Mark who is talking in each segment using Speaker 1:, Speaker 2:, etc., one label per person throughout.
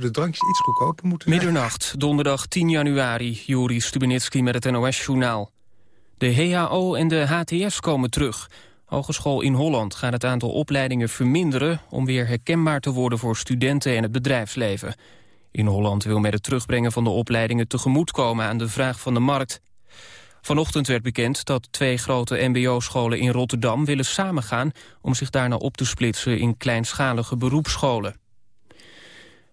Speaker 1: de drankjes iets goedkoper moeten.
Speaker 2: Middernacht, donderdag 10 januari. Juri Stubenitski met het NOS-journaal. De HAO en de HTS komen terug. Hogeschool in Holland gaat het aantal opleidingen verminderen... om weer herkenbaar te worden voor studenten en het bedrijfsleven. In Holland wil met het terugbrengen van de opleidingen tegemoetkomen aan de vraag van de markt. Vanochtend werd bekend dat twee grote mbo-scholen in Rotterdam willen samengaan om zich daarna op te splitsen in kleinschalige beroepsscholen.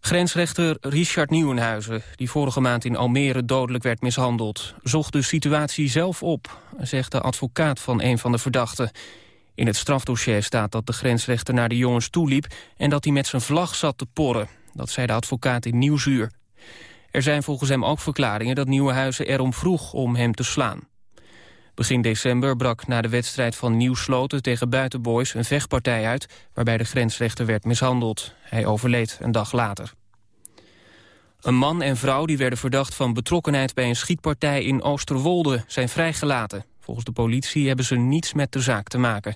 Speaker 2: Grensrechter Richard Nieuwenhuizen, die vorige maand in Almere dodelijk werd mishandeld, zocht de situatie zelf op, zegt de advocaat van een van de verdachten. In het strafdossier staat dat de grensrechter naar de jongens toeliep en dat hij met zijn vlag zat te porren. Dat zei de advocaat in Nieuwsuur. Er zijn volgens hem ook verklaringen dat Nieuwenhuizen erom vroeg om hem te slaan. Begin december brak na de wedstrijd van Nieuwsloten tegen Buitenboys een vechtpartij uit... waarbij de grensrechter werd mishandeld. Hij overleed een dag later. Een man en vrouw die werden verdacht van betrokkenheid bij een schietpartij in Oosterwolde zijn vrijgelaten. Volgens de politie hebben ze niets met de zaak te maken.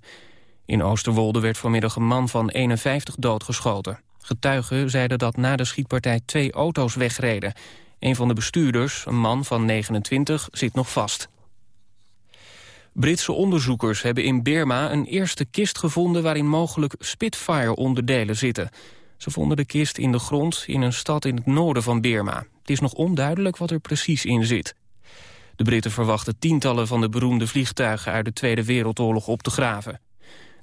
Speaker 2: In Oosterwolde werd vanmiddag een man van 51 doodgeschoten. Getuigen zeiden dat na de schietpartij twee auto's wegreden. Een van de bestuurders, een man van 29, zit nog vast. Britse onderzoekers hebben in Birma een eerste kist gevonden... waarin mogelijk Spitfire-onderdelen zitten. Ze vonden de kist in de grond in een stad in het noorden van Birma. Het is nog onduidelijk wat er precies in zit. De Britten verwachten tientallen van de beroemde vliegtuigen... uit de Tweede Wereldoorlog op te graven.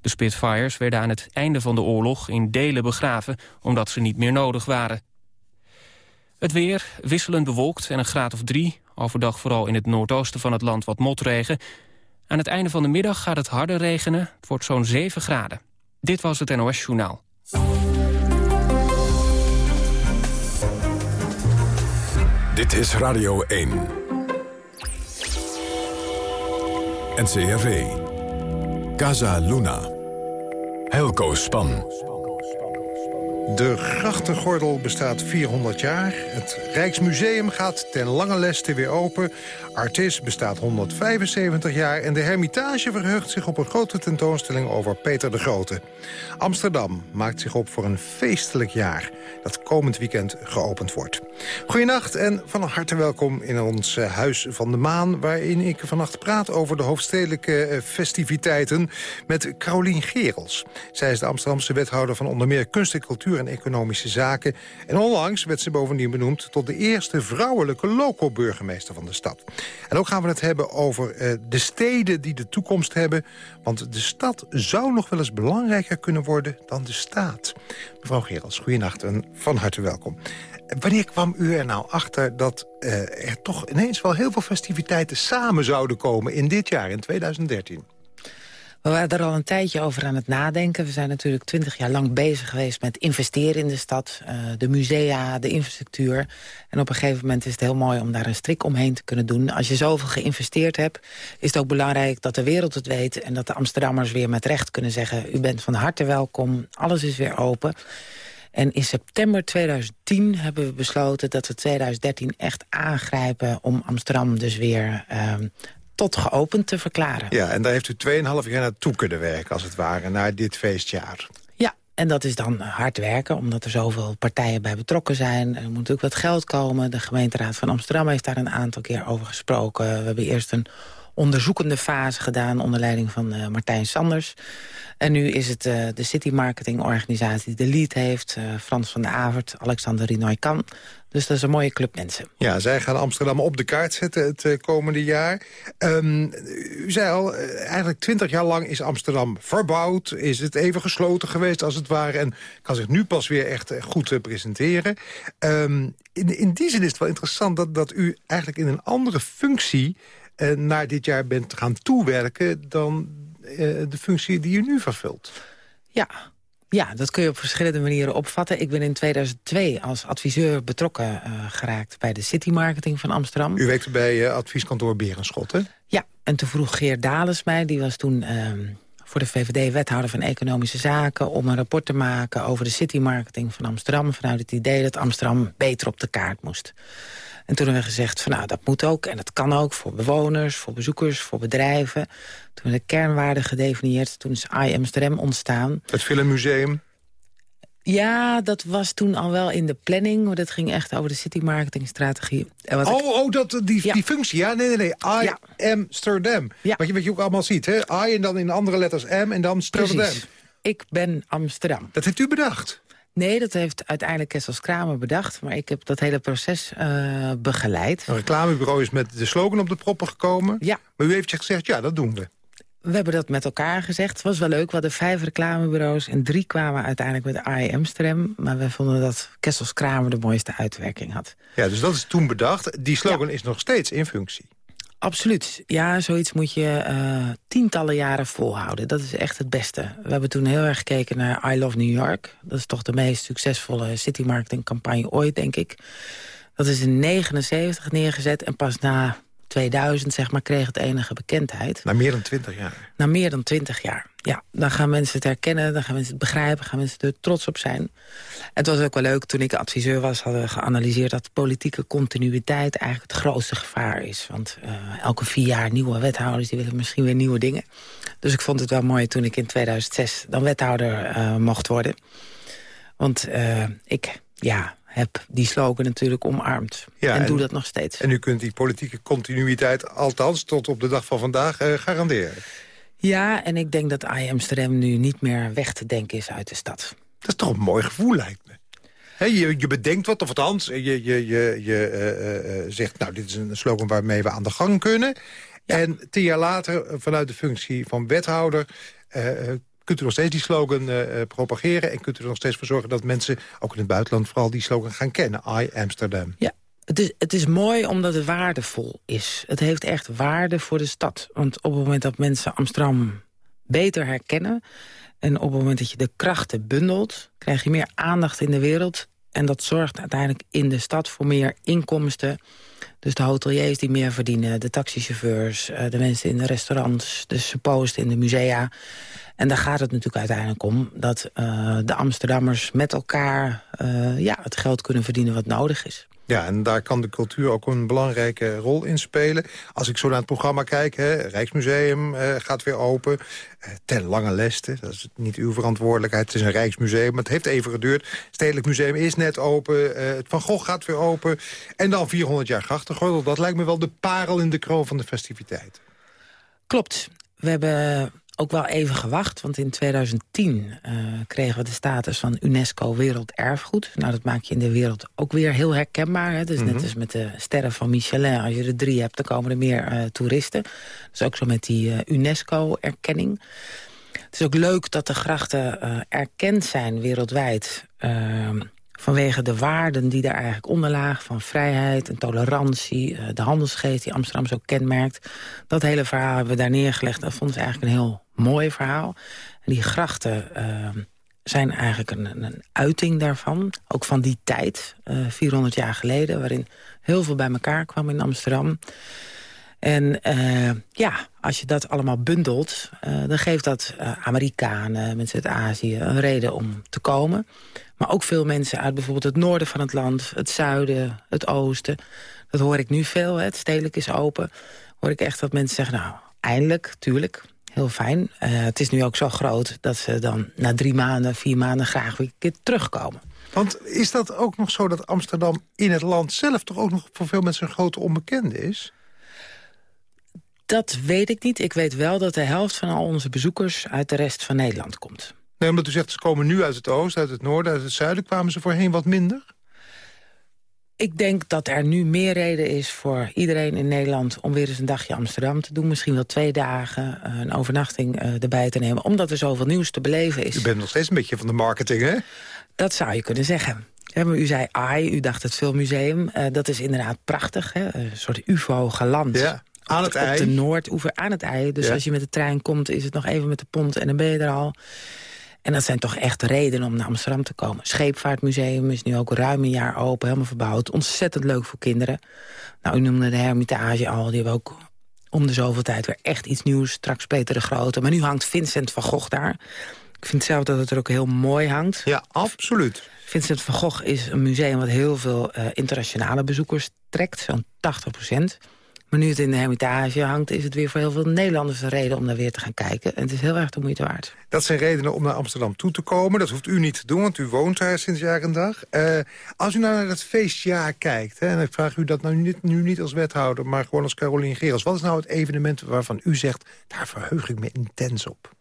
Speaker 2: De Spitfires werden aan het einde van de oorlog in delen begraven... omdat ze niet meer nodig waren. Het weer, wisselend bewolkt en een graad of drie. Overdag vooral in het noordoosten van het land wat motregen. Aan het einde van de middag gaat het harder regenen. Het wordt zo'n 7 graden. Dit was het NOS Journaal.
Speaker 3: Dit is Radio 1. NCRV. Casa Luna. Helco Span.
Speaker 1: De grachtengordel bestaat 400 jaar. Het Rijksmuseum gaat ten lange leste weer open. Artis bestaat 175 jaar. En de Hermitage verheugt zich op een grote tentoonstelling over Peter de Grote. Amsterdam maakt zich op voor een feestelijk jaar... dat komend weekend geopend wordt. Goedenacht en van harte welkom in ons eh, Huis van de Maan... waarin ik vannacht praat over de hoofdstedelijke eh, festiviteiten... met Carolien Gerels. Zij is de Amsterdamse wethouder van onder meer kunst en cultuur en Economische Zaken. En onlangs werd ze bovendien benoemd tot de eerste vrouwelijke loco-burgemeester van de stad. En ook gaan we het hebben over uh, de steden die de toekomst hebben. Want de stad zou nog wel eens belangrijker kunnen worden dan de staat. Mevrouw Gerels, goeienacht en van harte welkom. Wanneer kwam u er nou achter dat uh, er toch ineens wel heel veel festiviteiten samen zouden komen in dit jaar, in 2013?
Speaker 4: We waren er al een tijdje over aan het nadenken. We zijn natuurlijk twintig jaar lang bezig geweest met investeren in de stad. Uh, de musea, de infrastructuur. En op een gegeven moment is het heel mooi om daar een strik omheen te kunnen doen. Als je zoveel geïnvesteerd hebt, is het ook belangrijk dat de wereld het weet... en dat de Amsterdammers weer met recht kunnen zeggen... u bent van harte welkom, alles is weer open. En in september 2010 hebben we besloten dat we 2013 echt aangrijpen... om Amsterdam dus weer uh, tot geopend te verklaren.
Speaker 1: Ja, en daar heeft u 2,5 jaar naartoe kunnen werken, als het ware, naar dit feestjaar.
Speaker 4: Ja, en dat is dan hard werken, omdat er zoveel partijen bij betrokken zijn. Er moet natuurlijk wat geld komen. De gemeenteraad van Amsterdam heeft daar een aantal keer over gesproken. We hebben eerst een onderzoekende fase gedaan onder leiding van uh, Martijn Sanders. En nu is het uh, de City Marketing Organisatie die de lead heeft. Uh, Frans van der Avert, Alexander Rinoy-Kan. Dus dat is een mooie club mensen.
Speaker 1: Ja, zij gaan Amsterdam op de kaart zetten het komende jaar. Um, u zei al, eigenlijk twintig jaar lang is Amsterdam verbouwd. Is het even gesloten geweest als het ware. En kan zich nu pas weer echt goed presenteren. Um, in, in die zin is het wel interessant dat, dat u eigenlijk in een andere functie... naar dit jaar bent gaan toewerken dan uh, de functie die u nu vervult.
Speaker 4: Ja, ja, dat kun je op verschillende manieren opvatten. Ik ben in 2002 als adviseur betrokken uh, geraakt bij de City Marketing van Amsterdam.
Speaker 1: U werkte bij uh, advieskantoor Berenschot, hè?
Speaker 4: Ja, en toen vroeg Geert Dales mij, die was toen uh, voor de VVD wethouder van Economische Zaken... om een rapport te maken over de City Marketing van Amsterdam... vanuit het idee dat Amsterdam beter op de kaart moest. En toen hebben we gezegd van nou, dat moet ook en dat kan ook voor bewoners, voor bezoekers, voor bedrijven. Toen hebben we de kernwaarden gedefinieerd, toen is I Amsterdam ontstaan.
Speaker 1: Het filmmuseum?
Speaker 4: Ja, dat was toen al wel in de planning. Maar dat ging echt over de city marketing strategie.
Speaker 1: En wat oh, oh dat, die, die functie. Ja, nee, nee, nee. I ja. Amsterdam. Ja. Wat, je, wat je ook allemaal ziet. Hè? I en dan in andere letters M en dan Amsterdam. Precies.
Speaker 4: Ik ben Amsterdam.
Speaker 1: Dat heeft u bedacht?
Speaker 4: Nee, dat heeft uiteindelijk Kessels Kramer bedacht. Maar ik heb dat hele proces uh, begeleid.
Speaker 1: Een reclamebureau is met de slogan op de proppen gekomen. Ja. Maar u heeft gezegd, ja, dat doen we.
Speaker 4: We hebben dat met elkaar gezegd. Het was wel leuk. We hadden vijf reclamebureaus en drie kwamen uiteindelijk met I Amsterdam. Maar we vonden dat Kessels Kramer de mooiste uitwerking had.
Speaker 1: Ja, dus dat is toen bedacht. Die slogan is nog steeds in functie.
Speaker 4: Absoluut. Ja, zoiets moet je uh, tientallen jaren volhouden. Dat is echt het beste. We hebben toen heel erg gekeken naar I Love New York. Dat is toch de meest succesvolle city marketing campagne ooit, denk ik. Dat is in 79 neergezet en pas na 2000 zeg maar, kreeg het enige bekendheid.
Speaker 1: Na meer dan 20 jaar?
Speaker 4: Na meer dan 20 jaar, ja. Dan gaan mensen het herkennen, dan gaan mensen het begrijpen... gaan mensen er trots op zijn. Het was ook wel leuk, toen ik adviseur was... hadden we geanalyseerd dat politieke continuïteit... eigenlijk het grootste gevaar is. Want uh, elke vier jaar nieuwe wethouders... die willen misschien weer nieuwe dingen. Dus ik vond het wel mooi toen ik in 2006 dan wethouder uh, mocht worden. Want uh, ik, ja, heb die slogan natuurlijk omarmd. Ja, en, doe dat nog steeds.
Speaker 1: En u kunt die politieke continuïteit althans tot op de dag van vandaag uh, garanderen.
Speaker 4: Ja, en ik denk dat I Amsterdam nu niet meer weg te denken is uit de stad.
Speaker 1: Dat is toch een mooi gevoel, lijkt me. je, je bedenkt wat, of althans, je, je, je, je uh, zegt... nou, dit is een slogan waarmee we aan de gang kunnen. En tien jaar later, vanuit de functie van wethouder kunt u nog steeds die slogan uh, propageren... en kunt u er nog steeds voor zorgen dat mensen, ook in het buitenland... vooral die slogan gaan kennen, I Amsterdam.
Speaker 4: Ja, het is, het is mooi omdat het waardevol is. Het heeft echt waarde voor de stad. Want op het moment dat mensen Amsterdam beter herkennen... en op het moment dat je de krachten bundelt... krijg je meer aandacht in de wereld... en dat zorgt uiteindelijk in de stad voor meer inkomsten... Dus de hoteliers die meer verdienen, de taxichauffeurs... Eh, de mensen in de restaurants, de suppost in de musea. En daar gaat het natuurlijk uiteindelijk om... dat uh, de Amsterdammers met elkaar uh, ja, het geld kunnen verdienen wat nodig is.
Speaker 1: Ja, en daar kan de cultuur ook een belangrijke rol in spelen. Als ik zo naar het programma kijk, hè, Rijksmuseum uh, gaat weer open. Uh, ten lange leste, dat is niet uw verantwoordelijkheid. Het is een Rijksmuseum, maar het heeft even geduurd. Stedelijk Museum is net open. Uh, het Van Gogh gaat weer open. En dan 400 jaar grachtengordel. Dat lijkt me wel de parel in de kroon van de festiviteit.
Speaker 4: Klopt. We hebben ook wel even gewacht, want in 2010 uh, eh, kregen we de status van UNESCO Werelderfgoed. Nou, dat maak je in de wereld ook weer heel herkenbaar. Hè? Dus net mhm. als met de sterren van Michelin, als je er drie hebt, dan komen er meer uh, toeristen. Dus ook zo met die uh, UNESCO-erkenning. Het is ook leuk dat de grachten erkend zijn wereldwijd ehm, vanwege de waarden die daar eigenlijk onder lagen... van vrijheid en tolerantie, eh, de handelsgeest die Amsterdam zo kenmerkt. Dat hele verhaal hebben we daar neergelegd. Dat vond ik eigenlijk een heel mooi verhaal. En die grachten ehm, zijn eigenlijk een, een, uiting daarvan. Ook van die tijd, 400 eh, jaar geleden... waarin heel veel bij elkaar kwam in Amsterdam... En uh, ja, als je dat allemaal bundelt, uh, dan geeft dat uh, Amerikanen, mensen uit Azië, een reden om te komen. Maar ook veel mensen uit bijvoorbeeld het noorden van het land, het zuiden, het oosten. Dat hoor ik nu veel, hè. het stedelijk is open. Hoor ik echt dat mensen zeggen, nou, eindelijk, tuurlijk, heel fijn. het is nu ook zo groot dat ze dan na drie maanden, vier maanden graag weer een keer terugkomen.
Speaker 1: Want is dat ook nog zo dat Amsterdam in het land zelf... toch ook nog voor veel mensen een grote onbekende is?
Speaker 4: Dat weet ik niet. Ik weet wel dat de helft van al onze bezoekers uit de rest van Nederland komt.
Speaker 1: Nee, omdat u zegt ze komen nu uit het oosten, uit het noorden, uit het zuiden. Kwamen ze voorheen wat minder?
Speaker 4: Ik denk dat er nu meer reden is voor iedereen in Nederland... om weer eens een dagje Amsterdam te doen. Misschien wel twee dagen eh, een overnachting uh, erbij te nemen. Omdat er zoveel nieuws te beleven is.
Speaker 1: U bent nog steeds een beetje van de marketing, hè?
Speaker 4: Dat zou je kunnen zeggen. u zei AI, u dacht het filmmuseum. Uh, dat is inderdaad prachtig, hè? een soort ufo-galant. Ja.
Speaker 1: Aan het
Speaker 4: ei? Op de Noordoever aan het ei. Dus als je met de trein komt, is het nog even met de pont en dan ben je er al. En dat zijn toch echt redenen om naar Amsterdam te komen. Scheepvaartmuseum is nu ook ruim een jaar open, helemaal verbouwd. Ontzettend leuk voor kinderen. Nou, u noemde de Hermitage al, die hebben ook om de zoveel tijd weer echt iets nieuws. Straks Peter de Grote. Maar nu hangt Vincent van Gogh daar. Ik vind zelf dat het er ook heel mooi hangt.
Speaker 1: Ja, absoluut.
Speaker 4: Vincent van Gogh is een museum wat heel veel uh, internationale bezoekers trekt. Zo'n 80 procent. Maar nu het in de Hermitage hangt... is het weer voor heel veel Nederlanders een reden om daar weer te gaan kijken. En het is heel erg de moeite waard.
Speaker 1: Dat zijn redenen om naar Amsterdam toe te komen. Dat hoeft u niet te doen, want u woont daar sinds jaar en dag. Uh, als u nou naar dat feestjaar kijkt... Hè, en ik vraag u dat nou niet, nu niet als wethouder... maar gewoon als Caroline Gerels. Wat is nou het evenement waarvan u zegt... daar verheug ik me intens op?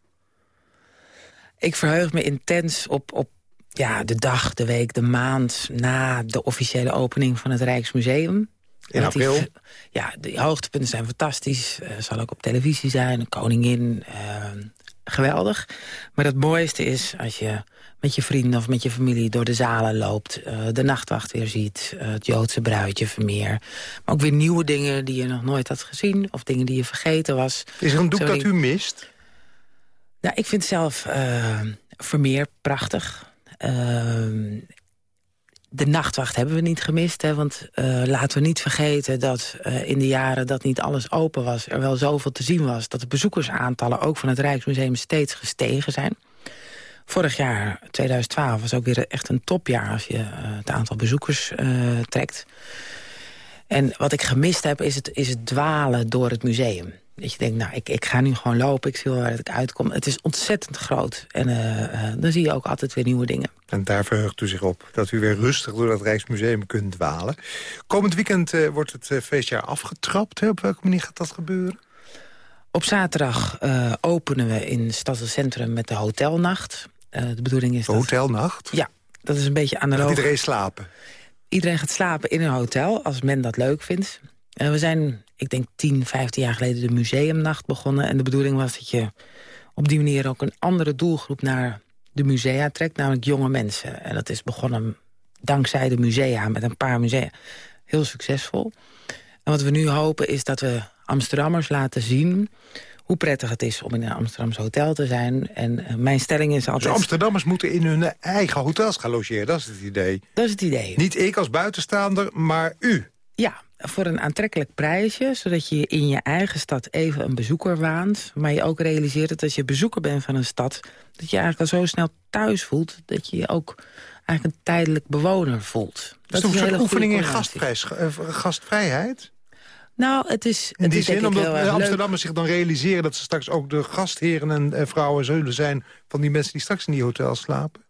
Speaker 4: Ik verheug me intens op, op ja, de dag, de week, de maand... na de officiële opening van het Rijksmuseum.
Speaker 1: In april?
Speaker 4: ja, de hoogtepunten zijn fantastisch. Uh, zal ook op televisie zijn, een koningin. Uh, geweldig. Maar het mooiste is als je met je vrienden of met je familie door de zalen loopt. Uh, de nachtwacht weer ziet. het Joodse bruidje Vermeer. Maar ook weer nieuwe dingen die je nog nooit had gezien. Of dingen die je vergeten was.
Speaker 1: Is er een doek dat u mist?
Speaker 4: Nou, ik vind zelf Vermeer prachtig. Ehm, de nachtwacht hebben we niet gemist. Hè, want uh, laten we niet vergeten dat uh, in de jaren dat niet alles open was... er wel zoveel te zien was dat de bezoekersaantallen... ook van het Rijksmuseum steeds gestegen zijn. Vorig jaar, 2012, was ook weer echt een topjaar... als je uh, het aantal bezoekers trekt. En wat ik gemist heb, is het, is het dwalen door het museum. Dat je denkt, nou, ik, ik ga nu gewoon lopen, ik zie wel waar ik uitkom. Het is ontzettend groot. En uh, uh, dan zie je ook altijd weer nieuwe dingen.
Speaker 1: En daar verheugt u zich op, dat u weer rustig door dat Rijksmuseum kunt dwalen. Komend weekend uh, wordt het feestjaar afgetrapt. Op welke manier gaat dat gebeuren?
Speaker 4: Op zaterdag openen we in Stadscentrum met de hotelnacht. de bedoeling is
Speaker 1: de hotelnacht?
Speaker 4: Ja, dat is een beetje analoog.
Speaker 1: Gaat iedereen slapen?
Speaker 4: Iedereen gaat slapen in een hotel, als men dat leuk vindt. we zijn ik denk 10, 15 jaar geleden de museumnacht begonnen. En de bedoeling was dat je op die manier ook een andere doelgroep naar de musea trekt. Namelijk jonge mensen. En dat is begonnen dankzij de musea, met een paar musea. Heel succesvol. En wat we nu hopen is dat we Amsterdammers laten zien hoe prettig het is om in een Amsterdamse hotel te zijn. En eh, mijn stelling is altijd...
Speaker 1: Dus Amsterdammers moeten in hun eigen hotels gaan logeren, dat is het idee.
Speaker 4: Dat is het idee.
Speaker 1: Niet ik als buitenstaander, maar u.
Speaker 4: Ja, voor een aantrekkelijk prijsje... zodat je in je eigen stad even een bezoeker waant... maar je ook realiseert dat als je bezoeker bent van een stad... dat je eigenlijk al zo snel thuis voelt... dat je je ook eigenlijk een tijdelijk bewoner voelt.
Speaker 1: Dat, is een soort oefening in eh, gastvrijheid?
Speaker 4: Nou, het is...
Speaker 1: In die
Speaker 4: is,
Speaker 1: zin, omdat Amsterdammers zich dan realiseren... dat ze straks ook de gastheren en eh, vrouwen zullen zijn... van die mensen die straks in die hotels slapen?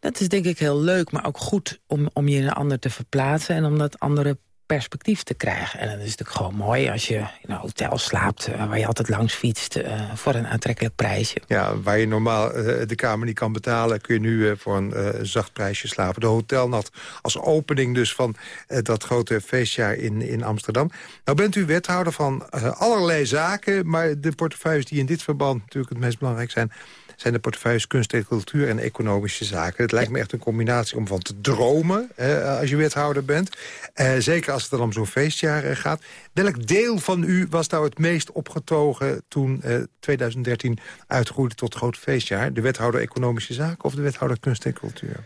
Speaker 4: Dat is denk ik heel leuk, maar ook goed om, om je in een ander te verplaatsen... en om dat andere perspectief te krijgen. En dat is natuurlijk gewoon mooi als je in een hotel slaapt... Uh, waar je altijd langs fietst uh, voor een aantrekkelijk prijsje.
Speaker 1: Ja, waar je normaal uh, de kamer niet kan betalen... kun je nu voor een zacht prijsje slapen. De hotelnacht als opening dus van dat grote feestjaar in, in Amsterdam. Nou bent u wethouder van allerlei zaken... maar de portefeuilles die in dit verband natuurlijk het meest belangrijk zijn zijn de portefeuilles kunst en cultuur en economische zaken. Het lijkt me echt een combinatie om van te dromen als je wethouder bent. Uh, zeker als het dan om zo'n feestjaar uh, gaat. Welk deel van u was nou het meest opgetogen toen 2013 eh, uitgroeide tot groot feestjaar? De wethouder economische zaken of de wethouder kunst en cultuur?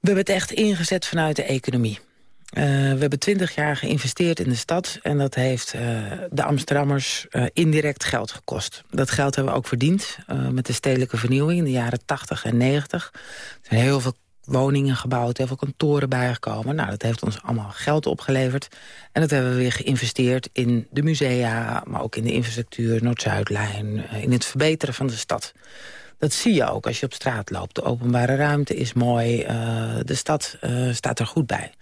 Speaker 4: We hebben het echt ingezet vanuit de economie. Uh, we hebben twintig jaar geïnvesteerd in de stad... en dat heeft uh, de Amsterdammers uh, indirect geld gekost. Dat geld hebben we ook verdiend met de stedelijke vernieuwing... in de jaren 80 en 90. Er zijn heel veel woningen gebouwd, heel veel kantoren bijgekomen. Nou, dat heeft ons allemaal geld opgeleverd. En dat hebben we weer geïnvesteerd in de musea... maar ook in de infrastructuur, Noord-Zuidlijn... in het verbeteren van de stad. Dat zie je ook als je op straat loopt. De openbare ruimte is mooi, de stad staat er goed bij.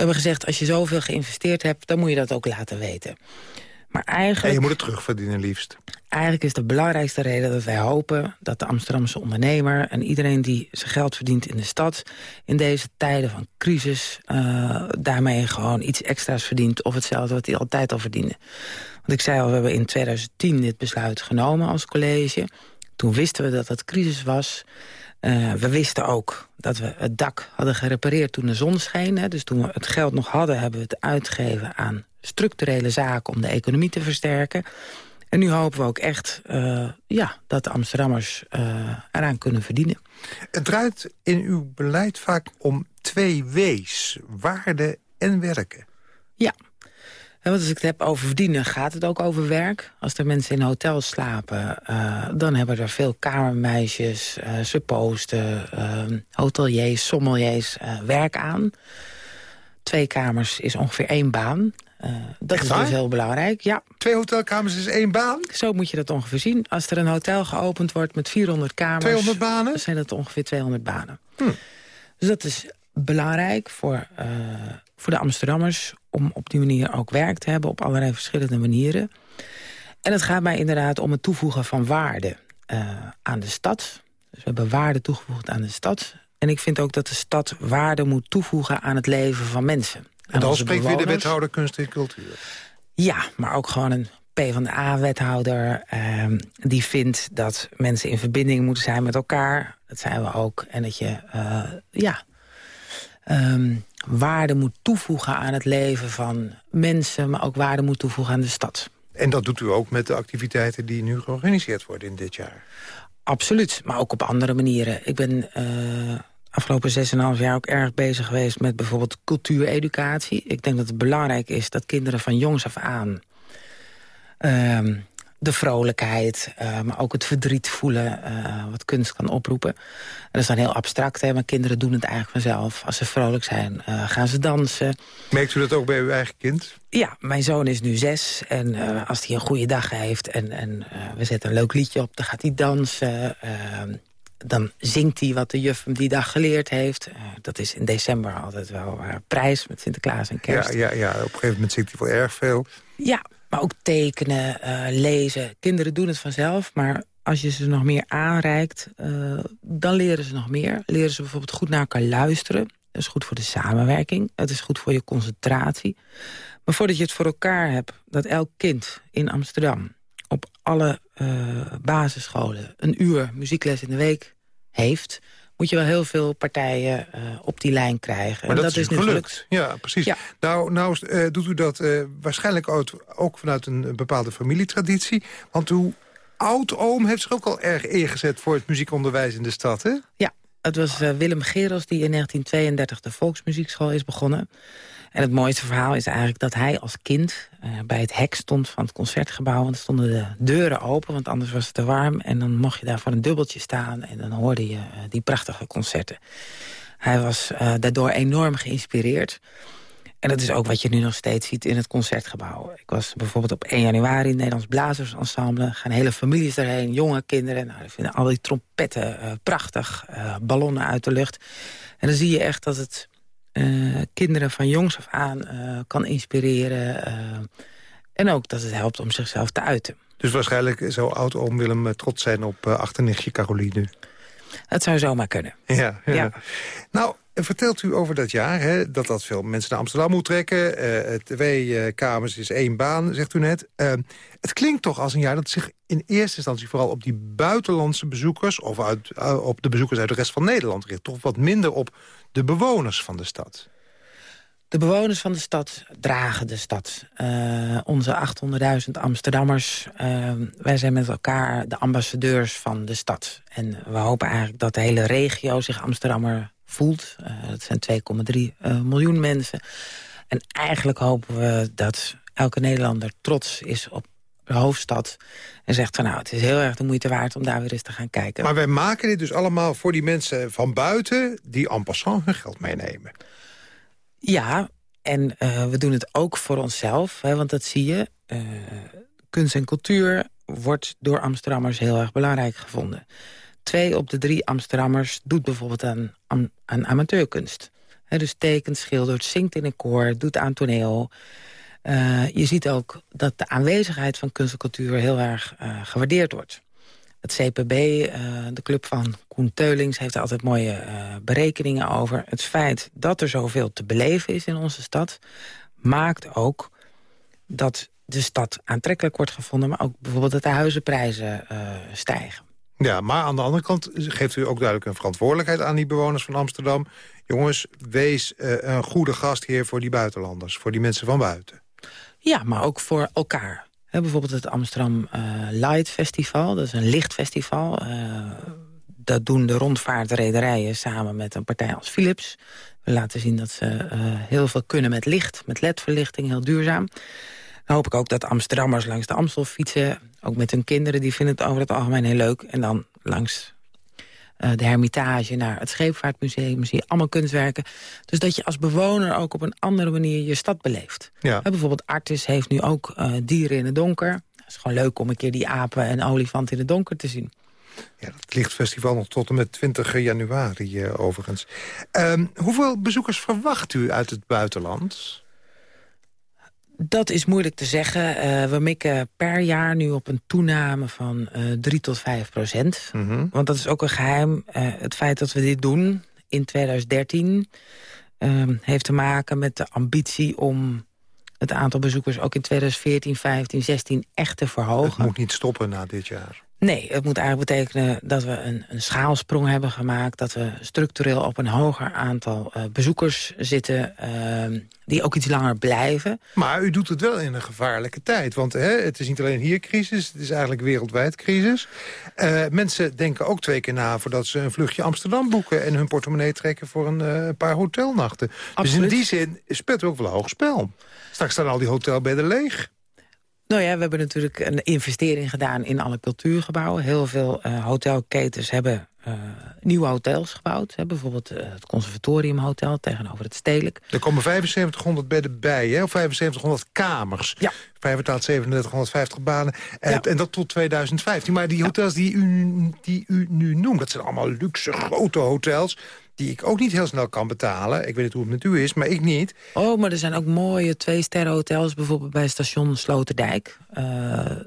Speaker 4: We hebben gezegd, als je zoveel geïnvesteerd hebt... dan moet je dat ook laten weten. Maar eigenlijk... En
Speaker 1: je moet het terugverdienen liefst.
Speaker 4: Eigenlijk is de belangrijkste reden dat wij hopen... dat de Amsterdamse ondernemer en iedereen die zijn geld verdient in de stad... in deze tijden van crisis uh, daarmee gewoon iets extra's verdient... of hetzelfde wat hij altijd al verdiende. Want ik zei al, we hebben in 2010 dit besluit genomen als college. Toen wisten we dat het crisis was... Uh, we wisten ook dat we het dak hadden gerepareerd toen de zon scheen. Hè. Dus toen we het geld nog hadden, hebben we het uitgegeven aan structurele zaken... om de economie te versterken. En nu hopen we ook echt uh, ja, dat de Amsterdammers uh, eraan kunnen verdienen.
Speaker 1: Het draait in uw beleid vaak om twee W's. Waarde en werken.
Speaker 4: Ja, want als ik het heb over verdienen, gaat het ook over werk. Als er mensen in hotels slapen, uh, dan hebben er veel kamermeisjes, uh, supposten, uh, hoteliers, sommeliers werk aan. Twee kamers is ongeveer één baan. dat
Speaker 1: Echt
Speaker 4: is
Speaker 1: waar?
Speaker 4: dus heel belangrijk, ja.
Speaker 1: Twee hotelkamers is één baan?
Speaker 4: Zo moet je dat ongeveer zien. Als er een hotel geopend wordt met 400 kamers...
Speaker 1: 200 banen?
Speaker 4: dan zijn dat ongeveer 200 banen.
Speaker 1: Hm.
Speaker 4: Dus dat is belangrijk voor, eh, voor de Amsterdammers... om op die manier ook werk te hebben op allerlei verschillende manieren. En het gaat mij inderdaad om het toevoegen van waarde eh, aan de stad. Dus we hebben waarde toegevoegd aan de stad. En ik vind ook dat de stad waarde moet toevoegen aan het leven van mensen.
Speaker 1: En dan spreekt weer de wethouder kunst en cultuur.
Speaker 4: Ja, maar ook gewoon een PvdA-wethouder ehm die vindt dat mensen in verbinding moeten zijn met elkaar. Dat zijn we ook. En dat je eh, ja, ehm, waarde moet toevoegen aan het leven van mensen... maar ook waarde moet toevoegen aan de stad.
Speaker 1: En dat doet u ook met de activiteiten die nu georganiseerd worden in dit jaar.
Speaker 4: Absoluut, maar ook op andere manieren. Ik ben eh afgelopen 6,5 jaar ook erg bezig geweest... met bijvoorbeeld cultuureducatie. Ik denk dat het belangrijk is dat kinderen van jongs af aan... ehm, de vrolijkheid, eh, maar ook het verdriet voelen... eh, wat kunst kan oproepen. En dat is dan heel abstract, hè, maar kinderen doen het eigenlijk vanzelf. Als ze vrolijk zijn, eh, gaan ze dansen.
Speaker 1: Merkt u dat ook bij uw eigen kind?
Speaker 4: Ja, mijn zoon is nu zes. En als hij een goede dag heeft en, en we zetten een leuk liedje op... dan gaat hij dansen. dan zingt hij wat de juf hem die dag geleerd heeft. Dat is in december altijd wel prijs met Sinterklaas en kerst.
Speaker 1: Ja, ja, ja, op een gegeven moment zingt hij wel erg veel.
Speaker 4: Ja, maar ook tekenen, eh, lezen. Kinderen doen het vanzelf, maar als je ze nog meer aanreikt... eh, dan leren ze nog meer. Leren ze bijvoorbeeld goed naar elkaar luisteren. Dat is goed voor de samenwerking. Het is goed voor je concentratie. Maar voordat je het voor elkaar hebt... dat elk kind in Amsterdam op alle eh, basisscholen... een uur muziekles in de week heeft... moet je wel heel veel partijen eh, op die lijn krijgen.
Speaker 1: Maar
Speaker 4: en
Speaker 1: dat, is
Speaker 4: nu
Speaker 1: gelukt. Ja, precies.
Speaker 4: Ja.
Speaker 1: Nou, nou eh, doet u dat eh, waarschijnlijk ook, ook vanuit een bepaalde familietraditie. Want uw oud-oom heeft zich ook al erg ingezet voor het muziekonderwijs in de stad, hè?
Speaker 4: Ja, het was eh, Willem Gerels die in 1932 de Volksmuziekschool is begonnen. En het mooiste verhaal is eigenlijk dat hij als kind eh, bij het hek stond van het concertgebouw. En stonden de deuren open, want anders was het te warm. En dan mocht je daar voor een dubbeltje staan en dan hoorde je eh, die prachtige concerten. Hij was daardoor enorm geïnspireerd. En dat is ook wat je nu nog steeds ziet in het concertgebouw. Ik was bijvoorbeeld op 1 januari in het Nederlands Blazersensemble. Gaan hele families erheen, jonge kinderen. Nou, die vinden al die trompetten eh, prachtig. eh, ballonnen uit de lucht. En dan zie je echt dat het eh, kinderen van jongs af aan kan inspireren. en ook dat het helpt om zichzelf te uiten.
Speaker 1: Dus waarschijnlijk zou oud-oom Willem trots zijn op achternichtje Caroline.
Speaker 4: Het zou zomaar kunnen.
Speaker 1: Ja, ja.
Speaker 4: Ja.
Speaker 1: Nou, vertelt u over dat jaar, hè, dat dat veel mensen naar Amsterdam moet trekken. eh, twee eh, kamers is één baan, zegt u net. Eh, het klinkt toch als een jaar dat zich in eerste instantie... vooral op die buitenlandse bezoekers... of uit, op de bezoekers uit de rest van Nederland richt. Toch wat minder op de bewoners van de stad.
Speaker 4: De bewoners van de stad dragen de stad. Onze 800.000 Amsterdammers, wij zijn met elkaar de ambassadeurs van de stad. En we hopen eigenlijk dat de hele regio zich Amsterdammer voelt. Eh, dat zijn 2,3 eh, miljoen mensen. En eigenlijk hopen we dat elke Nederlander trots is op de hoofdstad... en zegt van nou, het is heel erg de moeite waard om daar weer eens te gaan kijken.
Speaker 1: Maar wij maken dit dus allemaal voor die mensen van buiten... die en passant hun geld meenemen.
Speaker 4: Ja, en uh, we doen het ook voor onszelf, hè, want dat zie je. Uh, kunst en cultuur wordt door Amsterdammers heel erg belangrijk gevonden. Twee op de drie Amsterdammers doet bijvoorbeeld aan, amateurkunst. Dus tekent, schildert, zingt in een koor, doet aan toneel. Uh, je ziet ook dat de aanwezigheid van kunst en cultuur heel erg gewaardeerd wordt. Het CPB, uh, de club van Koen Teulings, heeft er altijd mooie berekeningen over. Het feit dat er zoveel te beleven is in onze stad... maakt ook dat de stad aantrekkelijk wordt gevonden... maar ook bijvoorbeeld dat de huizenprijzen stijgen.
Speaker 1: Ja, maar aan de andere kant geeft u ook duidelijk een verantwoordelijkheid aan die bewoners van Amsterdam. Jongens, wees een goede gastheer voor die buitenlanders, voor die mensen van buiten.
Speaker 4: Ja, maar ook voor elkaar. Bijvoorbeeld het Amsterdam uh, Light Festival. Dat is een lichtfestival. Uh, dat doen de rondvaartrederijen samen met een partij als Philips. We laten zien dat ze heel veel kunnen met licht. Met ledverlichting, heel duurzaam. Dan hoop ik ook dat Amsterdammers langs de Amstel fietsen. Ook met hun kinderen, die vinden het over het algemeen heel leuk. En dan langs de Hermitage naar het Scheepvaartmuseum. Zie je allemaal kunstwerken. Dus dat je als bewoner ook op een andere manier je stad beleeft. Ja. bijvoorbeeld Artis heeft nu ook dieren in het donker. Het is gewoon leuk om een keer die apen en olifanten in het donker te zien.
Speaker 1: Ja, dat lichtfestival nog tot en met 20 januari overigens. Um, hoeveel bezoekers verwacht u uit het buitenland?
Speaker 4: Dat is moeilijk te zeggen. Uh, we mikken per jaar nu op een toename van uh, eh, 3 tot 5 procent. Mm -hmm. Want dat is ook een geheim. Uh, het feit dat we dit doen in 2013... Ehm, heeft te maken met de ambitie om het aantal bezoekers... ook in 2014, 15, 16 echt te verhogen. Het
Speaker 1: moet niet stoppen na dit jaar.
Speaker 4: Nee, het moet eigenlijk betekenen dat we een, een schaalsprong hebben gemaakt. Dat we structureel op een hoger aantal uh, bezoekers zitten. Uh, die ook iets langer blijven.
Speaker 1: Maar u doet het wel in een gevaarlijke tijd. Want hè, het is niet alleen hier crisis, het is eigenlijk wereldwijd crisis. Uh, mensen denken ook twee keer na voordat ze een vluchtje Amsterdam boeken... en hun portemonnee trekken voor een uh, paar hotelnachten. Absoluut. Dus in die zin speelt u ook wel een hoog spel. Straks staan al die hotelbedden leeg.
Speaker 4: Nou ja, we hebben natuurlijk een investering gedaan in alle cultuurgebouwen. Heel veel uh, hotelketens hebben uh, nieuwe hotels gebouwd. Hè. Bijvoorbeeld uh, het Conservatoriumhotel tegenover het Stedelijk.
Speaker 1: Er komen 7500 bedden bij, hè? of 7500 kamers. Ja. Vijf 3750 banen. Ja. En dat tot 2015. Maar die hotels die, u, die u nu noemt, dat zijn allemaal luxe grote hotels die ik ook niet heel snel kan betalen. Ik weet niet hoe het met u is, maar ik niet.
Speaker 4: Oh, maar er zijn ook mooie twee-sterren hotels... bijvoorbeeld bij station Sloterdijk. Uh,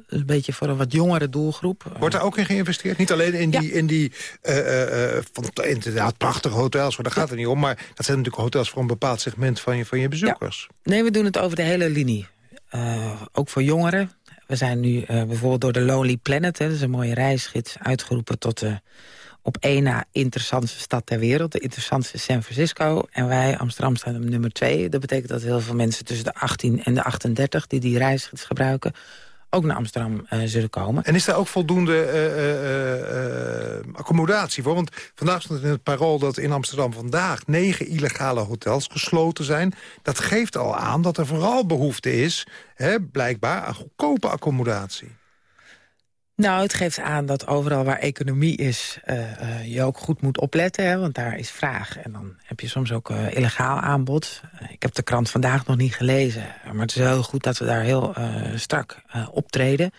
Speaker 4: een beetje voor een wat jongere doelgroep.
Speaker 1: Wordt daar ook in geïnvesteerd? Niet alleen in die, in die uh, uh, van, inderdaad prachtige hotels, waar daar gaat het niet om... maar dat zijn natuurlijk hotels voor een bepaald segment van je, van je bezoekers.
Speaker 4: Nee, we doen het over de hele linie. ook voor jongeren. We zijn nu bijvoorbeeld door de Lonely Planet... Hè, dat is een mooie reisgids, uitgeroepen tot... de op één na interessantste stad ter wereld. De interessantste San Francisco. En wij, Amsterdam, staan op nummer twee. Dat betekent dat heel veel mensen tussen de 18 en de 38... die die reisgids gebruiken, ook naar Amsterdam uh, zullen komen.
Speaker 1: En is daar ook voldoende uh, uh, accommodatie voor? Want vandaag stond in het parool dat in Amsterdam vandaag... negen illegale hotels gesloten zijn. Dat geeft al aan dat er vooral behoefte is... Hè, blijkbaar aan goedkope accommodatie.
Speaker 4: Nou, het geeft aan dat overal waar economie is... Uh, uh, je ook goed moet opletten, hè, want daar is vraag. En dan heb je soms ook uh, illegaal aanbod. ik heb de krant vandaag nog niet gelezen. Maar het is heel goed dat we daar heel strak optreden.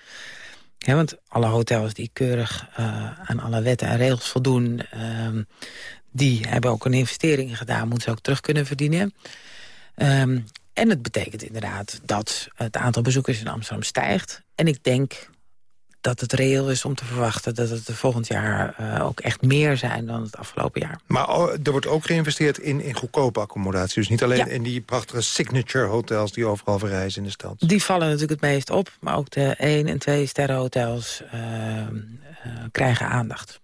Speaker 4: Ja, want alle hotels die keurig aan alle wetten en regels voldoen... Ehm, die hebben ook een investering gedaan, moeten ze ook terug kunnen verdienen. Um, en het betekent inderdaad dat het aantal bezoekers in Amsterdam stijgt. En ik denk dat het reëel is om te verwachten dat het volgend jaar uh, ook echt meer zijn dan het afgelopen jaar.
Speaker 1: Maar er wordt ook geïnvesteerd in, in goedkope accommodatie. Dus niet alleen in die prachtige signature hotels die overal verrijzen in de stad.
Speaker 4: Die vallen natuurlijk het meest op. Maar ook de 1 en 2 sterren hotels uh, uh, krijgen aandacht.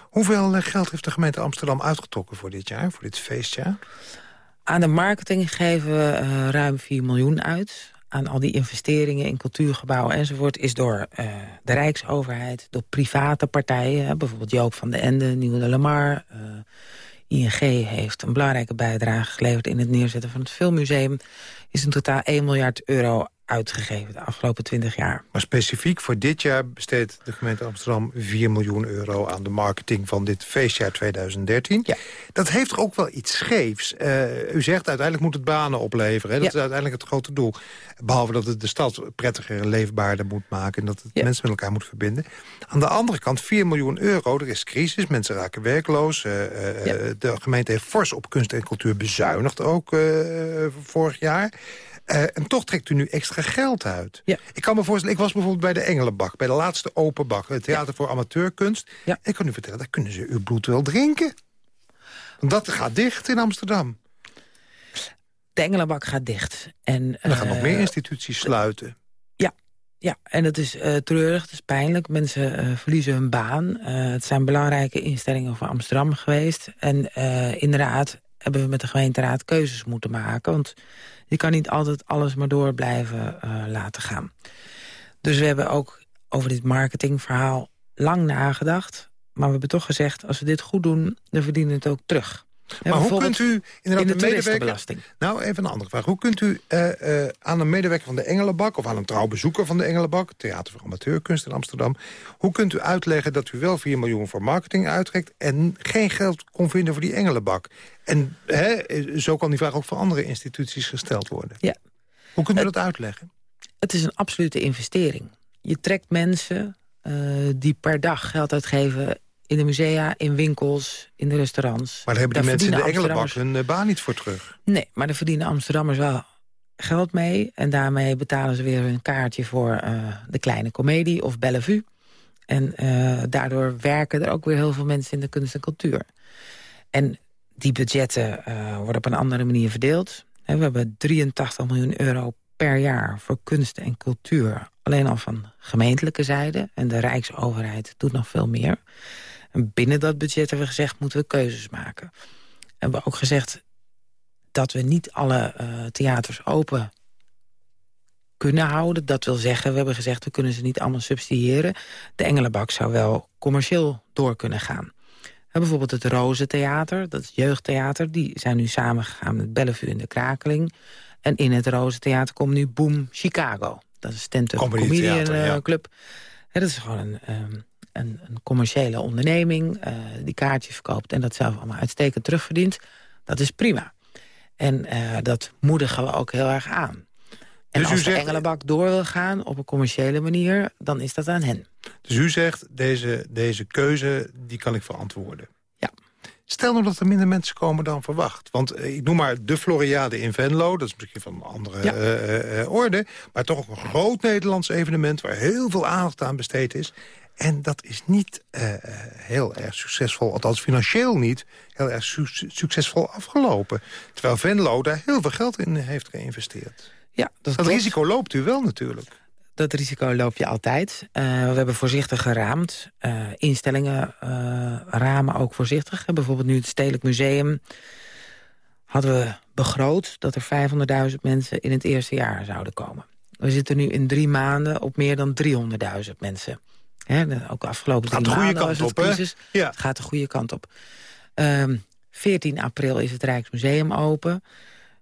Speaker 1: Hoeveel geld heeft de gemeente Amsterdam uitgetrokken voor dit jaar, voor dit feestjaar?
Speaker 4: Aan de marketing geven we ruim 4 miljoen uit aan al die investeringen in cultuurgebouwen enzovoort... is door uh, de Rijksoverheid, door private partijen... Bijvoorbeeld Joop van den Ende, Nieuwe de Lamar... Uh, ING heeft een belangrijke bijdrage geleverd in het neerzetten van het Filmmuseum... is in totaal 1 miljard euro uitgegeven de afgelopen 20 jaar.
Speaker 1: Maar specifiek voor dit jaar besteedt de gemeente Amsterdam 4 miljoen euro aan de marketing van dit feestjaar 2013. Ja. Dat heeft ook wel iets scheefs. Uh, u zegt uiteindelijk moet het banen opleveren. Hè? Dat is uiteindelijk het grote doel. Behalve dat het de stad prettiger en leefbaarder moet maken... en dat het mensen met elkaar moet verbinden. Aan de andere kant 4 miljoen euro, er is crisis, mensen raken werkloos. Uh, De gemeente heeft fors op kunst en cultuur bezuinigd ook vorig jaar... Uh, en toch trekt u nu extra geld uit. Ja. Ik kan me voorstellen, ik was bijvoorbeeld bij de Engelenbak... bij de laatste open bak, het Theater voor Amateurkunst. Ja. Ik kan u vertellen, daar kunnen ze uw bloed wel drinken. Want dat gaat dicht in Amsterdam.
Speaker 4: De Engelenbak gaat dicht. En,
Speaker 1: er gaan nog meer eh, instituties sluiten.
Speaker 4: Ja, ja, en dat is uh, treurig, het is pijnlijk. Mensen uh, verliezen hun baan. Het zijn belangrijke instellingen voor Amsterdam geweest. En inderdaad hebben we met de gemeenteraad keuzes moeten maken. Want je kan niet altijd alles maar door blijven uh, laten gaan. Dus we hebben ook over dit marketingverhaal lang nagedacht. Maar we hebben toch gezegd, als we dit goed doen, dan verdienen we het ook terug.
Speaker 1: Maar hoe kunt u inderdaad
Speaker 4: in de, medewerker...
Speaker 1: Nou, even een andere vraag. Hoe kunt u uh, uh, aan een medewerker van de Engelenbak... of aan een trouwbezoeker van de Engelenbak... Theater voor Amateurkunst in Amsterdam... hoe kunt u uitleggen dat u wel 4 miljoen voor marketing uittrekt... en geen geld kon vinden voor die Engelenbak? En hè, zo kan die vraag ook voor andere instituties gesteld worden.
Speaker 4: Ja.
Speaker 1: Hoe kunt u dat uitleggen?
Speaker 4: Het is een absolute investering. Je trekt mensen uh, die per dag geld uitgeven in de musea, in winkels, in de restaurants.
Speaker 1: Maar daar hebben die mensen in de Engelenbak hun uh, baan niet voor terug.
Speaker 4: Nee, maar daar verdienen Amsterdammers wel geld mee. En daarmee betalen ze weer een kaartje voor uh, de kleine komedie of Bellevue. En uh, daardoor werken er ook weer heel veel mensen in de kunst en cultuur. En die budgetten worden op een andere manier verdeeld. We hebben 83 miljoen euro per jaar voor kunst en cultuur. Alleen al van gemeentelijke zijde. En de Rijksoverheid doet nog veel meer. En binnen dat budget hebben we gezegd, moeten we keuzes maken. We hebben ook gezegd dat we niet alle uh, theaters open kunnen houden. Dat wil zeggen, we hebben gezegd, we kunnen ze niet allemaal subsidiëren. De Engelenbak zou wel commercieel door kunnen gaan. bijvoorbeeld het Rozentheater, dat is jeugdtheater... die zijn nu samengegaan met Bellevue en de Krakeling. En in het Rozentheater komt nu Boom Chicago. Dat is een stand-up comedian uh, club. dat is gewoon een... Um, een, een commerciële onderneming uh, die kaartjes verkoopt... en dat zelf allemaal uitstekend terugverdient, dat is prima. En uh, dat moedigen we ook heel erg aan. En dus als de Engelenbak door wil gaan op een commerciële manier... dan is dat aan hen.
Speaker 1: Dus u zegt, deze, deze keuze die kan ik verantwoorden?
Speaker 4: Ja.
Speaker 1: Stel nou dat er minder mensen komen dan verwacht. Want eh, ik noem maar de Floriade in Venlo. Dat is misschien van een andere ja. uh, orde. Maar toch ook een groot Nederlands evenement... waar heel veel aandacht aan besteed is. En dat is niet uh, heel erg succesvol, althans financieel niet... heel erg su succesvol afgelopen. Terwijl Venlo daar heel veel geld in heeft geïnvesteerd.
Speaker 4: Ja,
Speaker 1: dat, dat risico loopt u wel natuurlijk.
Speaker 4: Dat risico loop je altijd. Uh, we hebben voorzichtig geraamd. Uh, instellingen ramen ook voorzichtig. Bijvoorbeeld nu het Stedelijk Museum hadden we begroot... dat er 500.000 mensen in het eerste jaar zouden komen. We zitten nu in drie maanden op meer dan 300.000 mensen. Hè, ook de afgelopen
Speaker 1: gaat
Speaker 4: drie
Speaker 1: maanden kant
Speaker 4: het crisis. Ja. Het gaat de goede kant op. Um, ehm, 14 april is het Rijksmuseum open.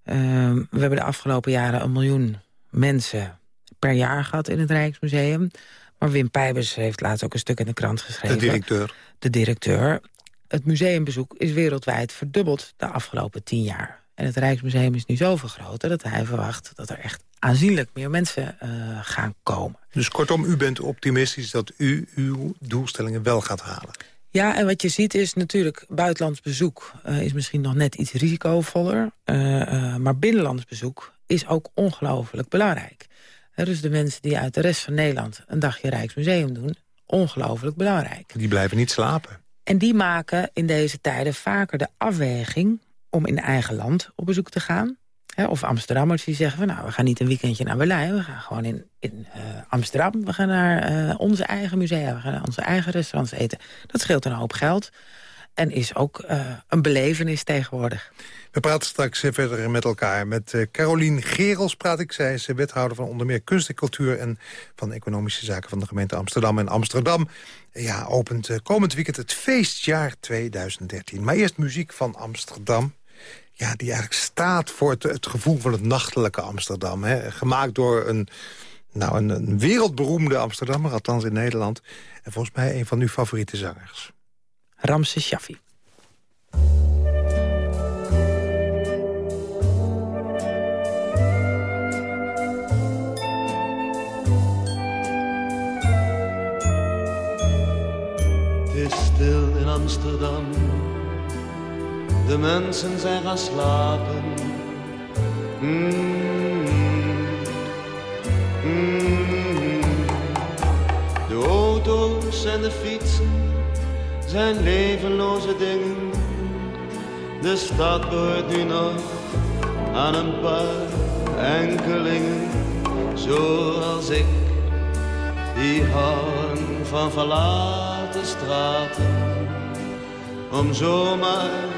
Speaker 4: Um, we hebben de afgelopen jaren een miljoen mensen per jaar gehad in het Rijksmuseum. Maar Wim Pijbers heeft laatst ook een stuk in de krant geschreven.
Speaker 1: De directeur.
Speaker 4: De directeur. Het museumbezoek is wereldwijd verdubbeld de afgelopen tien jaar. En het Rijksmuseum is nu zo vergroot dat hij verwacht dat er echt aanzienlijk meer mensen uh, gaan komen.
Speaker 1: Dus kortom, u bent optimistisch dat u uw doelstellingen wel gaat halen?
Speaker 4: Ja, en wat je ziet is natuurlijk buitenlands bezoek uh, is misschien nog net iets risicovoller. Uh, maar binnenlands bezoek is ook ongelooflijk belangrijk. dus de mensen die uit de rest van Nederland een dagje Rijksmuseum doen, ongelooflijk belangrijk.
Speaker 1: Die blijven niet slapen.
Speaker 4: En die maken in deze tijden vaker de afweging om in eigen land op bezoek te gaan. of Amsterdammers die zeggen van nou, we gaan niet een weekendje naar Berlijn. We gaan gewoon in, in uh, Amsterdam. We gaan naar uh, onze eigen musea. We gaan naar onze eigen restaurants eten. Dat scheelt een hoop geld. En is ook uh, een belevenis tegenwoordig.
Speaker 1: We praten straks verder met elkaar. Met Carolien Gerels praat ik. Zij is wethouder van onder meer kunst en cultuur... en van economische zaken van de gemeente Amsterdam. En Amsterdam ja, opent komend weekend het feestjaar 2013. Maar eerst muziek van Amsterdam ja, die eigenlijk staat voor het, het gevoel van het nachtelijke Amsterdam. Hè? Gemaakt door een, nou, een, een wereldberoemde Amsterdammer, althans in Nederland. En volgens mij een van uw favoriete zangers.
Speaker 4: Ramses Shaffi.
Speaker 5: Het is stil in Amsterdam de mensen zijn gaan slapen. De auto's en de fietsen zijn levenloze dingen. De stad behoort nu nog aan een paar enkelingen, zoals ik, die houden van verlaten straten, om zomaar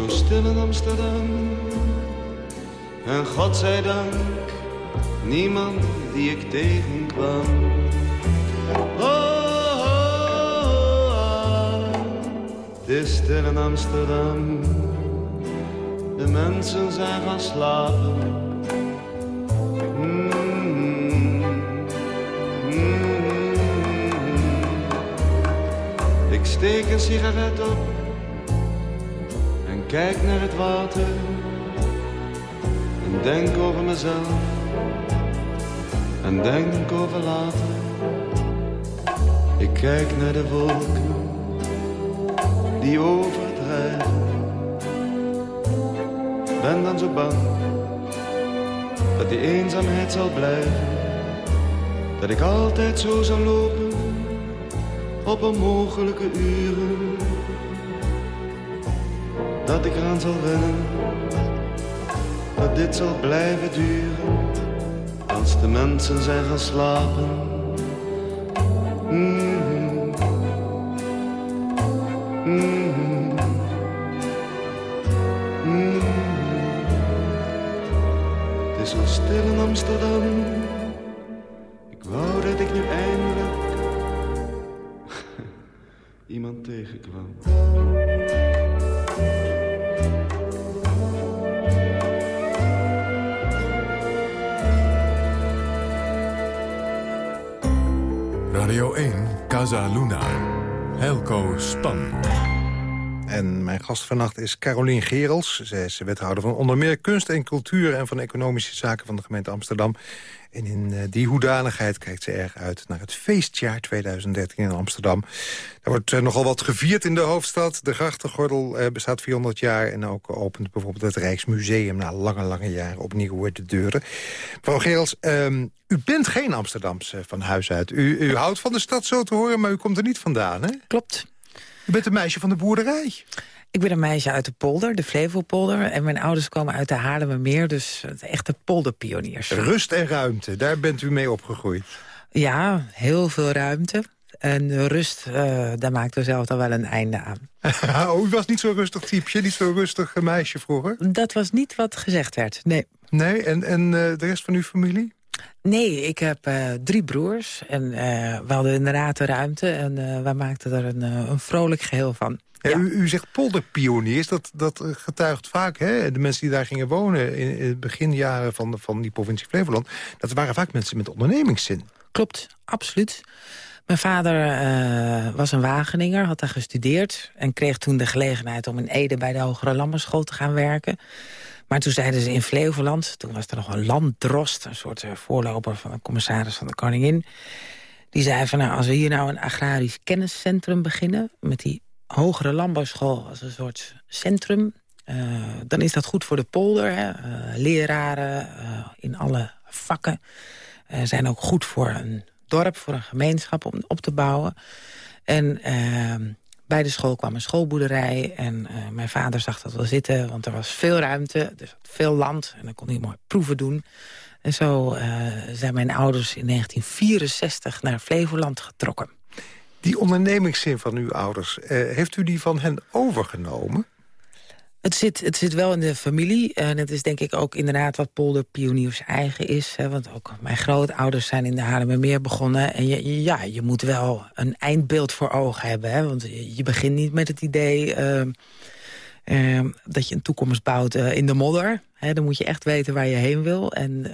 Speaker 5: zo stil in Amsterdam, en God zij dank, niemand die ik tegenkwam. Oh, Het is stil in Amsterdam, de mensen zijn gaan slapen. Mm Ik steek een sigaret op kijk naar het water en denk over mezelf en denk over later. Ik kijk naar de wolken die overdrijven. Ben dan zo bang dat die eenzaamheid zal blijven. Dat ik altijd zo zal lopen op onmogelijke uren. Dat ik eraan zal wennen, dat dit zal blijven duren. Als de mensen zijn gaan slapen. Mm. Mm-hmm. Mm-hmm. Het is zo stil in Amsterdam. Ik wou dat ik nu eindelijk iemand tegenkwam.
Speaker 3: Casa Luna. Helco Span.
Speaker 1: En mijn gast vannacht is Carolien Gerels. Zij is wethouder van onder meer kunst en cultuur... en van economische zaken van de gemeente Amsterdam. En in eh, die hoedanigheid kijkt ze erg uit naar het feestjaar 2013 in Amsterdam. Er wordt eh, nogal wat gevierd in de hoofdstad. De grachtengordel eh, bestaat 400 jaar. En ook opent bijvoorbeeld het Rijksmuseum na lange, lange jaren opnieuw de deuren. Mevrouw Gerels, ehm, u bent geen Amsterdamse van huis uit. U, u houdt van de stad zo te horen, maar u komt er niet vandaan, hè?
Speaker 4: Klopt.
Speaker 1: U bent een meisje van de boerderij.
Speaker 4: Ik ben een meisje uit de polder, de Flevopolder. En mijn ouders komen uit de Haarlemmermeer, dus echte polderpioniers.
Speaker 1: Rust en ruimte, daar bent u mee opgegroeid.
Speaker 4: Ja, heel veel ruimte. En rust, uh, daar maakte we zelf dan wel een einde aan.
Speaker 1: oh, u was niet zo'n rustig typeje, niet zo'n rustig meisje vroeger?
Speaker 4: Dat was niet wat gezegd werd, nee.
Speaker 1: Nee, en, en uh, de rest van uw familie?
Speaker 4: Nee, ik heb uh, drie broers en we hadden inderdaad de ruimte... en wij maakten er een, een vrolijk geheel van.
Speaker 1: Ja. U, u, zegt polderpioniers, dat, dat getuigt vaak, hè? de mensen die daar gingen wonen... in, in het beginjaren van, van die provincie Flevoland... dat waren vaak mensen met ondernemingszin.
Speaker 4: Klopt, absoluut. Mijn vader uh, was een Wageninger, had daar gestudeerd... en kreeg toen de gelegenheid om in Ede bij de Hogere Lammerschool te gaan werken... Maar toen zeiden ze in Flevoland, toen was er nog een landdrost... een soort uh, voorloper van de commissaris van de Koningin... die zei van, nou, als we hier nou een agrarisch kenniscentrum beginnen... met die hogere landbouwschool als een soort centrum... Uh, dan is dat goed voor de polder. Hè? Uh, leraren in alle vakken zijn ook goed voor een dorp, voor een gemeenschap om op te bouwen. En ehm, bij de school kwam een schoolboerderij en mijn vader zag dat wel zitten... want er was veel ruimte, dus veel land en dan kon hij mooi proeven doen. En zo zijn mijn ouders in 1964 naar Flevoland getrokken.
Speaker 1: Die ondernemingszin van uw ouders, uh, heeft u die van hen overgenomen?
Speaker 4: Het zit, het zit wel in de familie. En het is denk ik ook inderdaad wat polderpioniers eigen is. Hè, want ook mijn grootouders zijn in de Haarlemmermeer begonnen. En je, ja, je moet wel een eindbeeld voor ogen hebben. Hè, want je, begint niet met het idee uh, uh, dat je een toekomst bouwt uh, in de modder. Hè, dan moet je echt weten waar je heen wil. En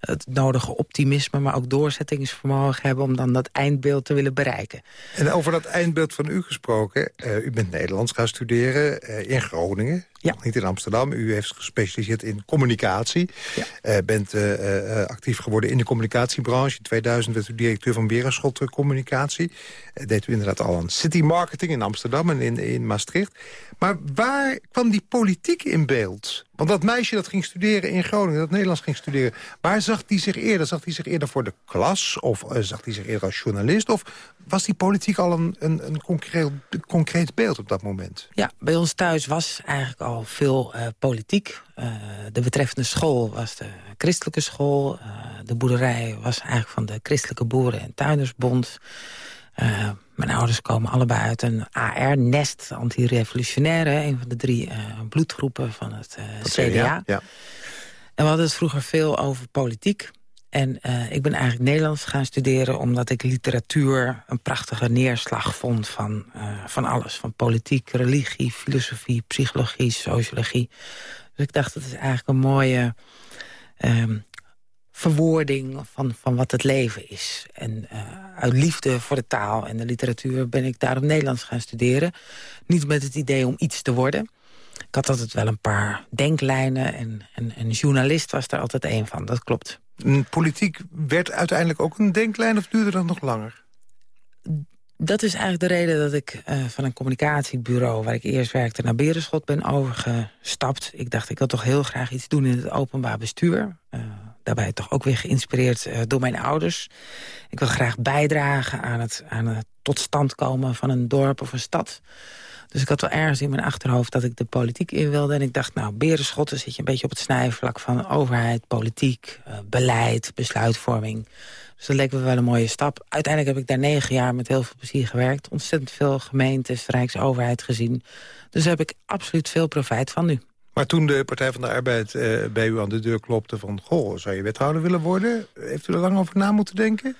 Speaker 4: het nodige optimisme, maar ook doorzettingsvermogen hebben... om dan dat eindbeeld te willen bereiken.
Speaker 1: En over dat eindbeeld van u gesproken... Uh, u bent Nederlands gaan studeren uh, in Groningen. Ja. Niet in Amsterdam. U heeft gespecialiseerd in communicatie. Ja. Uh, bent uh, actief geworden in de communicatiebranche. In 2000 werd u directeur van Berenschot Communicatie. deed u inderdaad al aan city marketing in Amsterdam en in, in Maastricht. Maar waar kwam die politiek in beeld? Want dat meisje dat ging studeren in Groningen, dat Nederlands ging studeren... waar zag hij zich eerder? Zag hij zich eerder voor de klas? Of zag hij zich eerder als journalist? Of was die politiek al een, een, een concreet, concreet beeld op dat moment?
Speaker 4: Ja, bij ons thuis was eigenlijk al veel uh, politiek. Uh, de betreffende school was de christelijke school. Uh, de boerderij was eigenlijk van de Christelijke Boeren- en Tuindersbond. mijn ouders komen allebei uit een AR-nest, anti-revolutionaire. Een van de drie bloedgroepen van het CDA. Ja. En we hadden het vroeger veel over politiek. En uh, ik ben eigenlijk Nederlands gaan studeren... omdat ik literatuur een prachtige neerslag vond van, uh, van alles. Van politiek, religie, filosofie, psychologie, sociologie. Dus ik dacht, dat is eigenlijk een mooie um, verwoording van, van wat het leven is. En uh, uit liefde voor de taal en de literatuur ben ik daarom Nederlands gaan studeren. Niet met het idee om iets te worden... Ik had altijd wel een paar denklijnen en, en een journalist was daar altijd één van, dat klopt.
Speaker 1: Politiek werd uiteindelijk ook een denklijn of duurde dat nog langer?
Speaker 4: Dat is eigenlijk de reden dat ik uh, van een communicatiebureau... waar ik eerst werkte naar Berenschot ben overgestapt. Ik dacht, ik wil toch heel graag iets doen in het openbaar bestuur. Uh, daarbij toch ook weer geïnspireerd uh, door mijn ouders. Ik wil graag bijdragen aan het, aan het tot stand komen van een dorp of een stad. Dus ik had wel ergens in mijn achterhoofd dat ik de politiek in wilde. En ik dacht, nou, berenschotten zit je een beetje op het snijvlak van overheid, politiek, uh, beleid, besluitvorming. Dus dat leek me wel een mooie stap. Uiteindelijk heb ik daar negen jaar met heel veel plezier gewerkt. Ontzettend veel gemeentes, Rijksoverheid gezien. Dus daar heb ik absoluut veel profijt van nu.
Speaker 1: Maar toen de Partij van de Arbeid uh, bij u aan de deur klopte van... goh, zou je wethouder willen worden? Heeft u er lang over na moeten denken?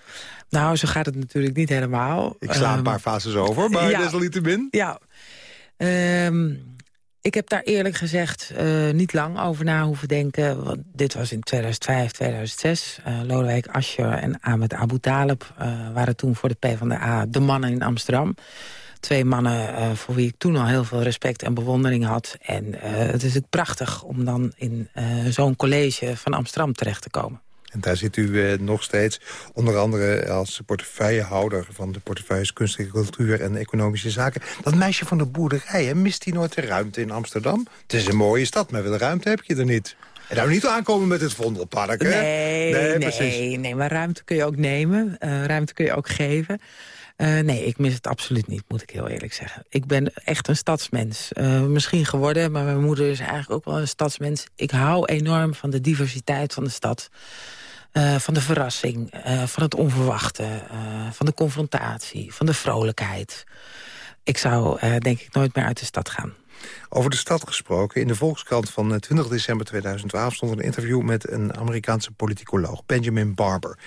Speaker 4: Nou, zo gaat het natuurlijk niet helemaal.
Speaker 1: Ik sla een ehm, paar fases over, maar ja, desalniettemin.
Speaker 4: Ja, Um, ik heb daar eerlijk gezegd uh, niet lang over na hoeven denken. Want dit was in 2005, 2006. Uh, Lodewijk Asscher en Ahmed Abu Talib uh, waren toen voor de PvdA de mannen in Amsterdam. Twee mannen uh, voor wie ik toen al heel veel respect en bewondering had. En het is natuurlijk prachtig om dan in zo'n college van Amsterdam terecht te komen.
Speaker 1: En daar zit u eh, nog steeds, onder andere als portefeuillehouder... van de portefeuilles kunstelijke cultuur en economische zaken. Dat meisje van de boerderij, hè, mist hij nooit de ruimte in Amsterdam? Het is een mooie stad, maar veel ruimte heb je er niet. En nou niet aankomen met het Vondelpark, hè?
Speaker 4: Nee, nee, nee, nee, maar ruimte kun je ook nemen. Uh, ruimte kun je ook geven. Uh, nee, ik mis het absoluut niet, moet ik heel eerlijk zeggen. Ik ben echt een stadsmens. Uh, misschien geworden, maar mijn moeder is eigenlijk ook wel een stadsmens. Ik hou enorm van de diversiteit van de stad. Uh, van de verrassing, van het onverwachte, van de confrontatie, van de vrolijkheid. Ik zou denk ik nooit meer uit de stad gaan.
Speaker 1: Over de stad gesproken. In de Volkskrant van 20 december 2012 stond een interview met een Amerikaanse politicoloog, Benjamin Barber.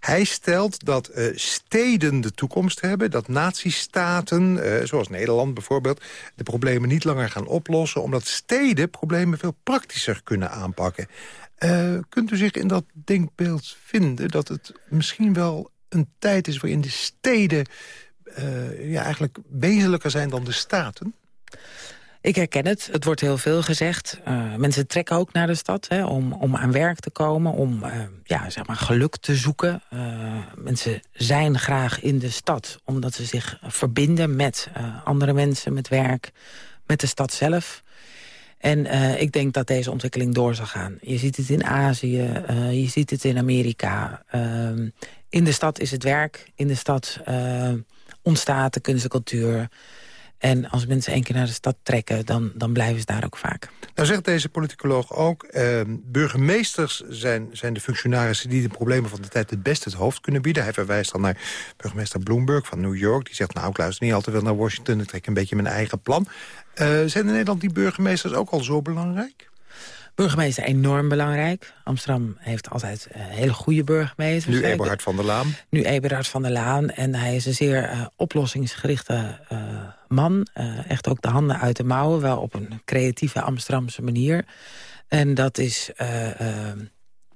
Speaker 1: Hij stelt dat uh, steden de toekomst hebben. Dat nazistaten, uh, zoals Nederland bijvoorbeeld... de problemen niet langer gaan oplossen... omdat steden problemen veel praktischer kunnen aanpakken. Uh, kunt u zich in dat denkbeeld vinden dat het misschien wel een tijd is... waarin de steden ja, eigenlijk wezenlijker zijn dan de staten?
Speaker 4: Ik herken het. Het wordt heel veel gezegd. Uh, mensen trekken ook naar de stad hè, om, om aan werk te komen, om uh, ja, zeg maar geluk te zoeken. Uh, mensen zijn graag in de stad omdat ze zich verbinden met andere mensen, met werk, met de stad zelf. En ik denk dat deze ontwikkeling door zal gaan. Je ziet het in Azië, je ziet het in Amerika. Uh, in de stad is het werk, in de stad ontstaat de kunst en cultuur. En als mensen één keer naar de stad trekken, dan, dan blijven ze daar ook vaak.
Speaker 1: Nou zegt deze politicoloog ook... Eh, burgemeesters zijn, zijn de functionarissen die de problemen van de tijd... het best het hoofd kunnen bieden. Hij verwijst dan naar burgemeester Bloomberg van New York. Die zegt, nou, ik luister niet altijd wel naar Washington... ik trek een beetje mijn eigen plan. Uh, zijn in Nederland die burgemeesters ook al zo belangrijk?
Speaker 4: Burgemeester enorm belangrijk. Amsterdam heeft altijd uh, hele goede burgemeesters.
Speaker 1: Nu Eberhard van der Laan.
Speaker 4: Nu Eberhard van der Laan. En hij is een zeer uh, oplossingsgerichte uh, man. echt ook de handen uit de mouwen. Wel op een creatieve Amsterdamse manier. En dat is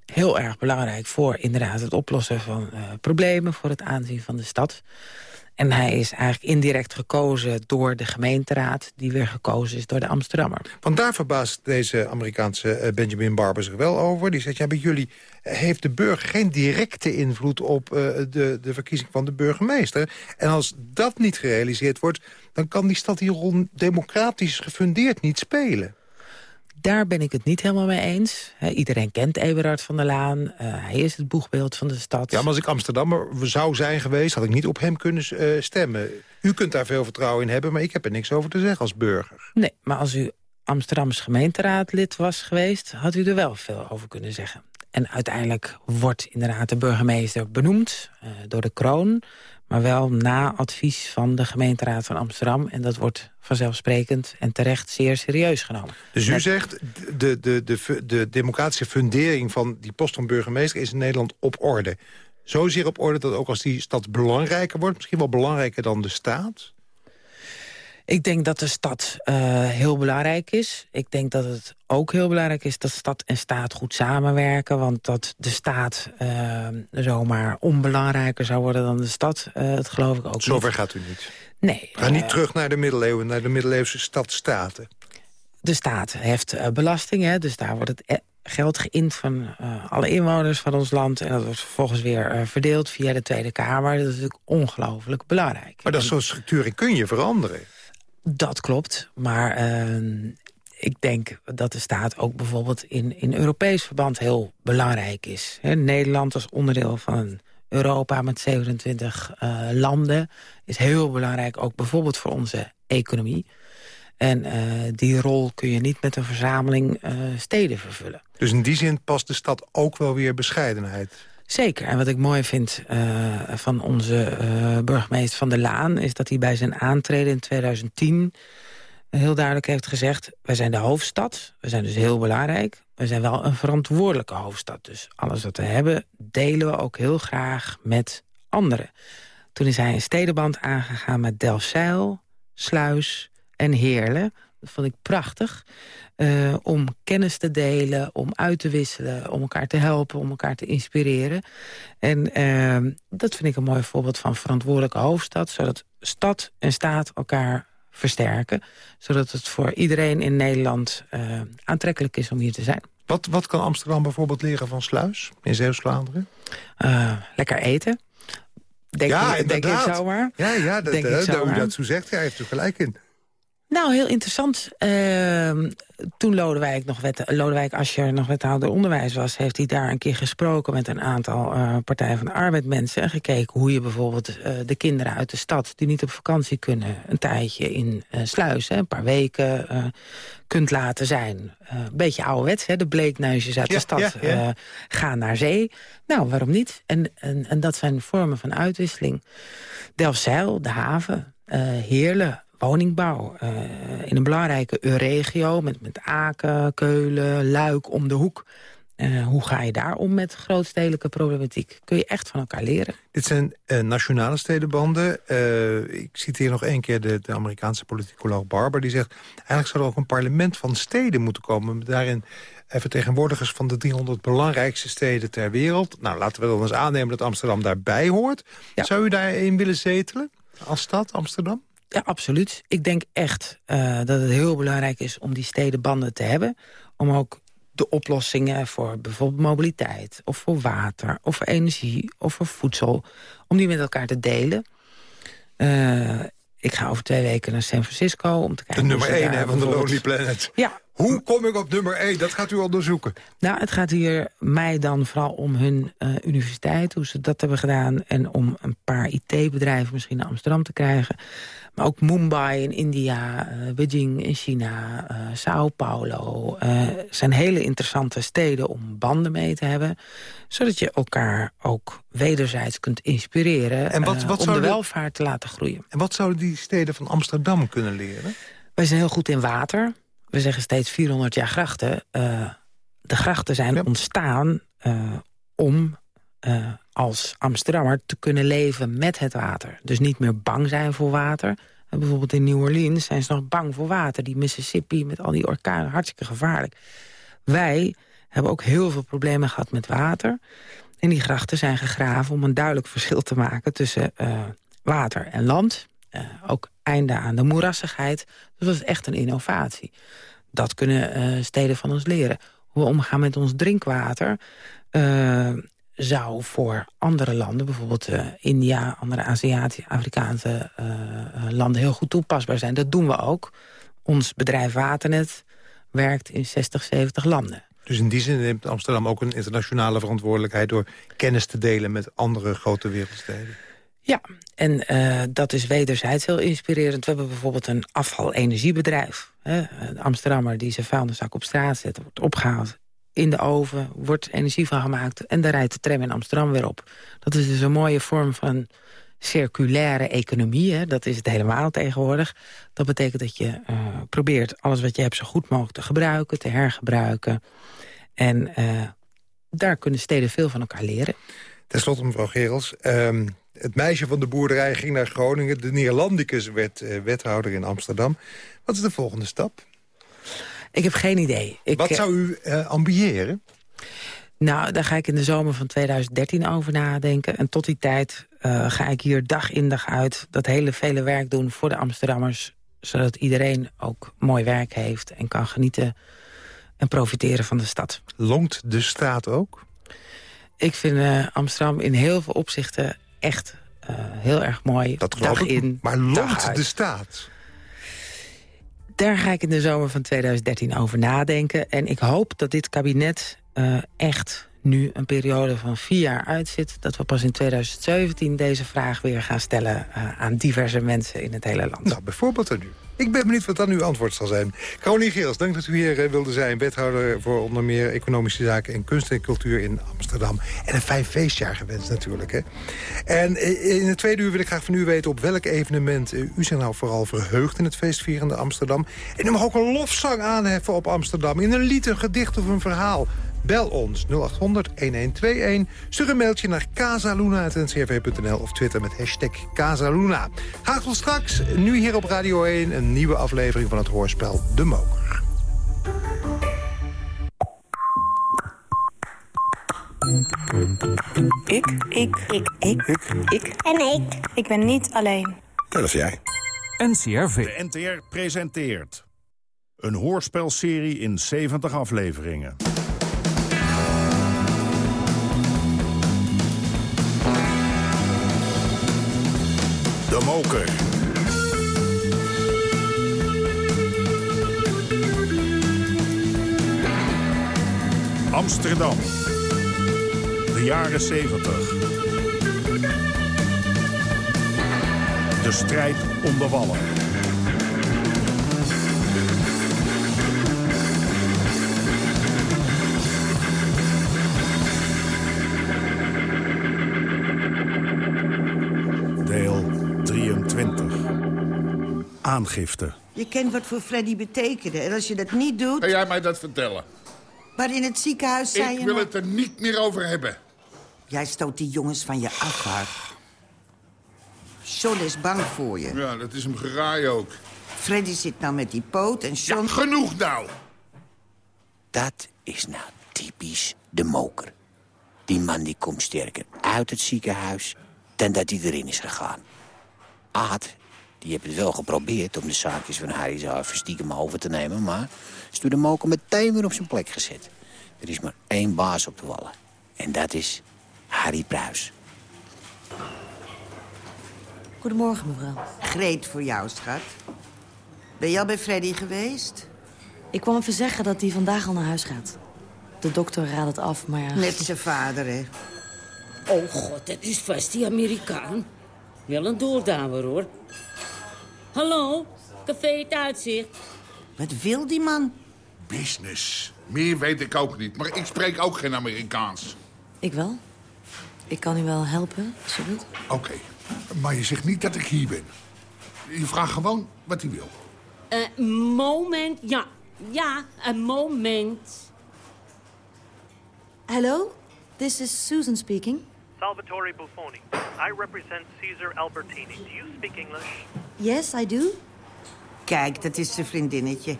Speaker 4: heel erg belangrijk voor inderdaad het oplossen van problemen. Voor het aanzien van de stad. En hij is eigenlijk indirect gekozen door de gemeenteraad... die weer gekozen is door de Amsterdammer.
Speaker 1: Want daar verbaast deze Amerikaanse eh, Benjamin Barber zich wel over. Die zegt, ja, bij jullie heeft de burger geen directe invloed... op uh, de, de verkiezing van de burgemeester. En als dat niet gerealiseerd wordt... dan kan die stad hier democratisch gefundeerd niet spelen.
Speaker 4: Daar ben ik het niet helemaal mee eens. iedereen kent Eberhard van der Laan. Uh, hij is het boegbeeld van de stad.
Speaker 1: Ja, maar als ik Amsterdammer zou zijn geweest... had ik niet op hem kunnen uh, stemmen. U kunt daar veel vertrouwen in hebben... maar ik heb er niks over te zeggen als burger.
Speaker 4: Nee, maar als u Amsterdams gemeenteraadlid was geweest... had u er wel veel over kunnen zeggen. En uiteindelijk wordt inderdaad de burgemeester benoemd uh, door de kroon maar wel na advies van de gemeenteraad van Amsterdam. En dat wordt vanzelfsprekend en terecht zeer serieus genomen.
Speaker 1: Dus u zegt, de, de, de, de democratische fundering van die post van burgemeester... is in Nederland op orde. Zozeer op orde dat ook als die stad belangrijker wordt... misschien wel belangrijker dan de staat...
Speaker 4: Ik denk dat de stad uh, heel belangrijk is. Ik denk dat het ook heel belangrijk is dat stad en staat goed samenwerken. Want dat de staat uh, zomaar onbelangrijker zou worden dan de stad, uh, dat geloof ik ook
Speaker 1: Zover
Speaker 4: niet.
Speaker 1: gaat u niet?
Speaker 4: Nee.
Speaker 1: Ga niet terug naar de middeleeuwen, naar de middeleeuwse stadstaten.
Speaker 4: De staat heeft belasting, hè, dus daar wordt het e- geld geïnd van uh, alle inwoners van ons land. En dat wordt vervolgens weer uh, verdeeld via de Tweede Kamer. Dat is natuurlijk ongelooflijk belangrijk.
Speaker 1: Maar dat soort structuren kun je veranderen.
Speaker 4: Dat klopt, maar uh, ik denk dat de staat ook bijvoorbeeld in, in Europees verband heel belangrijk is. Nederland als onderdeel van Europa met 27 uh, landen is heel belangrijk, ook bijvoorbeeld voor onze economie. En uh, die rol kun je niet met een verzameling uh, steden vervullen.
Speaker 1: Dus in die zin past de stad ook wel weer bescheidenheid?
Speaker 4: Zeker. En wat ik mooi vind uh, van onze uh, burgemeester Van der Laan... is dat hij bij zijn aantreden in 2010 heel duidelijk heeft gezegd... wij zijn de hoofdstad, we zijn dus heel belangrijk... we zijn wel een verantwoordelijke hoofdstad. Dus alles wat we hebben, delen we ook heel graag met anderen. Toen is hij een stedenband aangegaan met Delfzijl, Sluis en Heerlen. Dat vond ik prachtig. Uh, om kennis te delen, om uit te wisselen, om elkaar te helpen, om elkaar te inspireren. En uh, dat vind ik een mooi voorbeeld van verantwoordelijke hoofdstad. Zodat stad en staat elkaar versterken. Zodat het voor iedereen in Nederland uh, aantrekkelijk is om hier te zijn.
Speaker 1: Wat, wat kan Amsterdam bijvoorbeeld leren van Sluis in Zeeuws-Vlaanderen?
Speaker 4: lekker eten. Denk,
Speaker 1: ja,
Speaker 4: ik, denk ik zomaar.
Speaker 1: Ja, ja dat, denk dat, dat u dat zo zegt, ja, heeft u gelijk in.
Speaker 4: Nou, heel interessant. Uh, toen Lodewijk, nog wet, Lodewijk Asscher nog wethouder onderwijs was... heeft hij daar een keer gesproken met een aantal uh, Partij van de Arbeid mensen... en gekeken hoe je bijvoorbeeld uh, de kinderen uit de stad... die niet op vakantie kunnen, een tijdje in uh, Sluis... Hè, een paar weken kunt laten zijn. een beetje ouderwets, hè, de bleekneusjes uit
Speaker 1: ja,
Speaker 4: de stad
Speaker 1: ja, ja.
Speaker 4: gaan naar zee. Nou, waarom niet? En, en, en dat zijn vormen van uitwisseling. Delfzijl, de haven, Heerlen woningbouw. Uh, in een belangrijke regio met, met Aken, Keulen, Luik om de hoek. Uh, hoe ga je daar om met grootstedelijke problematiek? Kun je echt van elkaar leren.
Speaker 1: Dit zijn uh, nationale stedenbanden. ik citeer nog één keer de, de Amerikaanse politicoloog Barber. Die zegt, eigenlijk zou er ook een parlement van steden moeten komen. Met daarin vertegenwoordigers van de 300 belangrijkste steden ter wereld. Nou, laten we dan eens aannemen dat Amsterdam daarbij hoort. Ja. Zou u daarin willen zetelen als stad, Amsterdam?
Speaker 4: Ja, absoluut. Ik denk echt uh, dat het heel belangrijk is om die stedenbanden te hebben. Om ook de oplossingen voor bijvoorbeeld mobiliteit... of voor water, of voor energie, of voor voedsel... om die met elkaar te delen. Uh, ik ga over twee weken naar San Francisco om te kijken...
Speaker 1: De nummer één van de Lonely Planet.
Speaker 4: Ja.
Speaker 1: Hoe kom ik op nummer 1? Dat gaat u onderzoeken.
Speaker 4: Nou, het gaat hier mij dan vooral om hun uh, universiteit, hoe ze dat hebben gedaan... en om een paar IT-bedrijven misschien naar Amsterdam te krijgen. Maar ook Mumbai in India, uh, Beijing in China, uh, Sao Paulo... zijn hele interessante steden om banden mee te hebben. Zodat je elkaar ook wederzijds kunt inspireren... En wat, wat om de welvaart te laten groeien.
Speaker 1: En wat zouden die steden van Amsterdam kunnen leren?
Speaker 4: Wij zijn heel goed in water we zeggen steeds 400 jaar grachten. De grachten zijn ja. ontstaan om uh, als Amsterdammer te kunnen leven met het water. Dus niet meer bang zijn voor water. Bijvoorbeeld in New Orleans zijn ze nog bang voor water. Die Mississippi met al die orkanen, hartstikke gevaarlijk. Wij hebben ook heel veel problemen gehad met water. En die grachten zijn gegraven om een duidelijk verschil te maken... tussen water en land. Uh, ook einde aan de moerassigheid. Dus dat is echt een innovatie. Dat kunnen steden van ons leren. Hoe we omgaan met ons drinkwater... zou voor andere landen, bijvoorbeeld India... andere Aziatische, Afrikaanse landen heel goed toepasbaar zijn. Dat doen we ook. Ons bedrijf Waternet werkt in 60, 70 landen.
Speaker 1: Dus in die zin neemt Amsterdam ook een internationale verantwoordelijkheid... door kennis te delen met andere grote wereldsteden.
Speaker 4: Ja, en uh, dat is wederzijds heel inspirerend. We hebben bijvoorbeeld een afval-energiebedrijf. Een Amsterdammer die zijn vuilniszak op straat zet... wordt opgehaald in de oven, wordt energie van gemaakt... en daar rijdt de tram in Amsterdam weer op. Dat is dus een mooie vorm van circulaire economie. Hè? Dat is het helemaal tegenwoordig. Dat betekent dat je uh, probeert alles wat je hebt zo goed mogelijk te gebruiken... te hergebruiken. En uh, daar kunnen steden veel van elkaar leren.
Speaker 1: Ten slotte, mevrouw Gerels... Um, het meisje van de boerderij ging naar Groningen. De Neerlandicus werd uh, wethouder in Amsterdam. Wat is de volgende stap?
Speaker 4: Ik heb geen idee. Ik,
Speaker 1: Wat zou u uh, ambiëren?
Speaker 4: Nou, daar ga ik in de zomer van 2013 over nadenken. En tot die tijd uh, ga ik hier dag in dag uit... dat hele vele werk doen voor de Amsterdammers... zodat iedereen ook mooi werk heeft en kan genieten... en profiteren van de stad.
Speaker 1: Longt de straat ook?
Speaker 4: Ik vind uh, Amsterdam in heel veel opzichten echt uh, heel erg mooi.
Speaker 1: Dat geloof ik,
Speaker 4: in,
Speaker 1: maar longt de staat?
Speaker 4: Daar ga ik in de zomer van 2013 over nadenken. En ik hoop dat dit kabinet uh, echt nu een periode van vier jaar uitzit... dat we pas in 2017 deze vraag weer gaan stellen uh, aan diverse mensen in het hele land.
Speaker 1: Nou, bijvoorbeeld er nu. Ik ben benieuwd wat dan uw antwoord zal zijn. Caroline Geels, dank dat u hier uh, wilde zijn. Wethouder voor onder meer economische zaken en kunst en cultuur in Amsterdam. En een fijn feestjaar gewenst natuurlijk. Hè? En in het tweede uur wil ik graag van u weten op welk evenement u zich nou vooral verheugt in het feestvierende Amsterdam. En u mag ook een lofzang aanheffen op Amsterdam. In een lied, een gedicht of een verhaal. Bel ons 0800-1121. Stuur een mailtje naar casaluna.ncrv.nl of twitter met hashtag Casaluna. Graag tot straks, nu hier op Radio 1... een nieuwe aflevering van het hoorspel De Moker.
Speaker 6: Ik. Ik. Ik. Ik. Ik. En ik. Ik ben niet alleen.
Speaker 7: Dat is jij.
Speaker 8: NCRV.
Speaker 9: De NTR presenteert... een hoorspelserie in 70 afleveringen. De Moker. Amsterdam. De jaren 70. De strijd om de wallen. Aangifte.
Speaker 10: Je kent wat voor Freddy betekende. En als je dat niet doet...
Speaker 11: Kan jij mij dat vertellen?
Speaker 10: Maar in het ziekenhuis zei
Speaker 11: Ik
Speaker 10: je
Speaker 11: wil
Speaker 10: nog-
Speaker 11: het er niet meer over hebben.
Speaker 10: Jij stoot die jongens van je af, Hart. John is bang voor je.
Speaker 11: Ja, dat is hem geraai ook.
Speaker 10: Freddy zit nou met die poot en John...
Speaker 11: Ja, genoeg nou!
Speaker 12: Dat is nou typisch de moker. Die man die komt sterker uit het ziekenhuis dan dat hij erin is gegaan. Aad, die heeft het wel geprobeerd om de zaakjes van Harry zo even stiekem over te nemen... maar is door de moker meteen weer op zijn plek gezet. Er is maar één baas op de wallen. En dat is Harry Pruis.
Speaker 13: Goedemorgen, mevrouw.
Speaker 10: Greet voor jou, schat. Ben je al bij Freddy geweest?
Speaker 13: Ik kwam even zeggen dat hij vandaag al naar huis gaat. De dokter raadt het af, maar ja...
Speaker 10: Met zijn vader, hè?
Speaker 14: Oh god, dat is vast die Amerikaan. Wel een doordouwer, hoor. Hallo, café het uitzicht.
Speaker 10: Wat wil die man?
Speaker 11: Business. Meer weet ik ook niet, maar ik spreek ook geen Amerikaans.
Speaker 13: Ik wel. Ik kan u wel helpen, als je wilt.
Speaker 11: Oké, maar je zegt niet dat ik hier ben. Je vraagt gewoon wat hij wil.
Speaker 14: Een moment, ja. Ja, een moment.
Speaker 13: Hello, this is Susan speaking.
Speaker 15: Salvatore Buffoni. I represent Caesar Albertini. Do you speak English?
Speaker 13: Yes, I do.
Speaker 10: Kijk, dat is zijn vriendinnetje.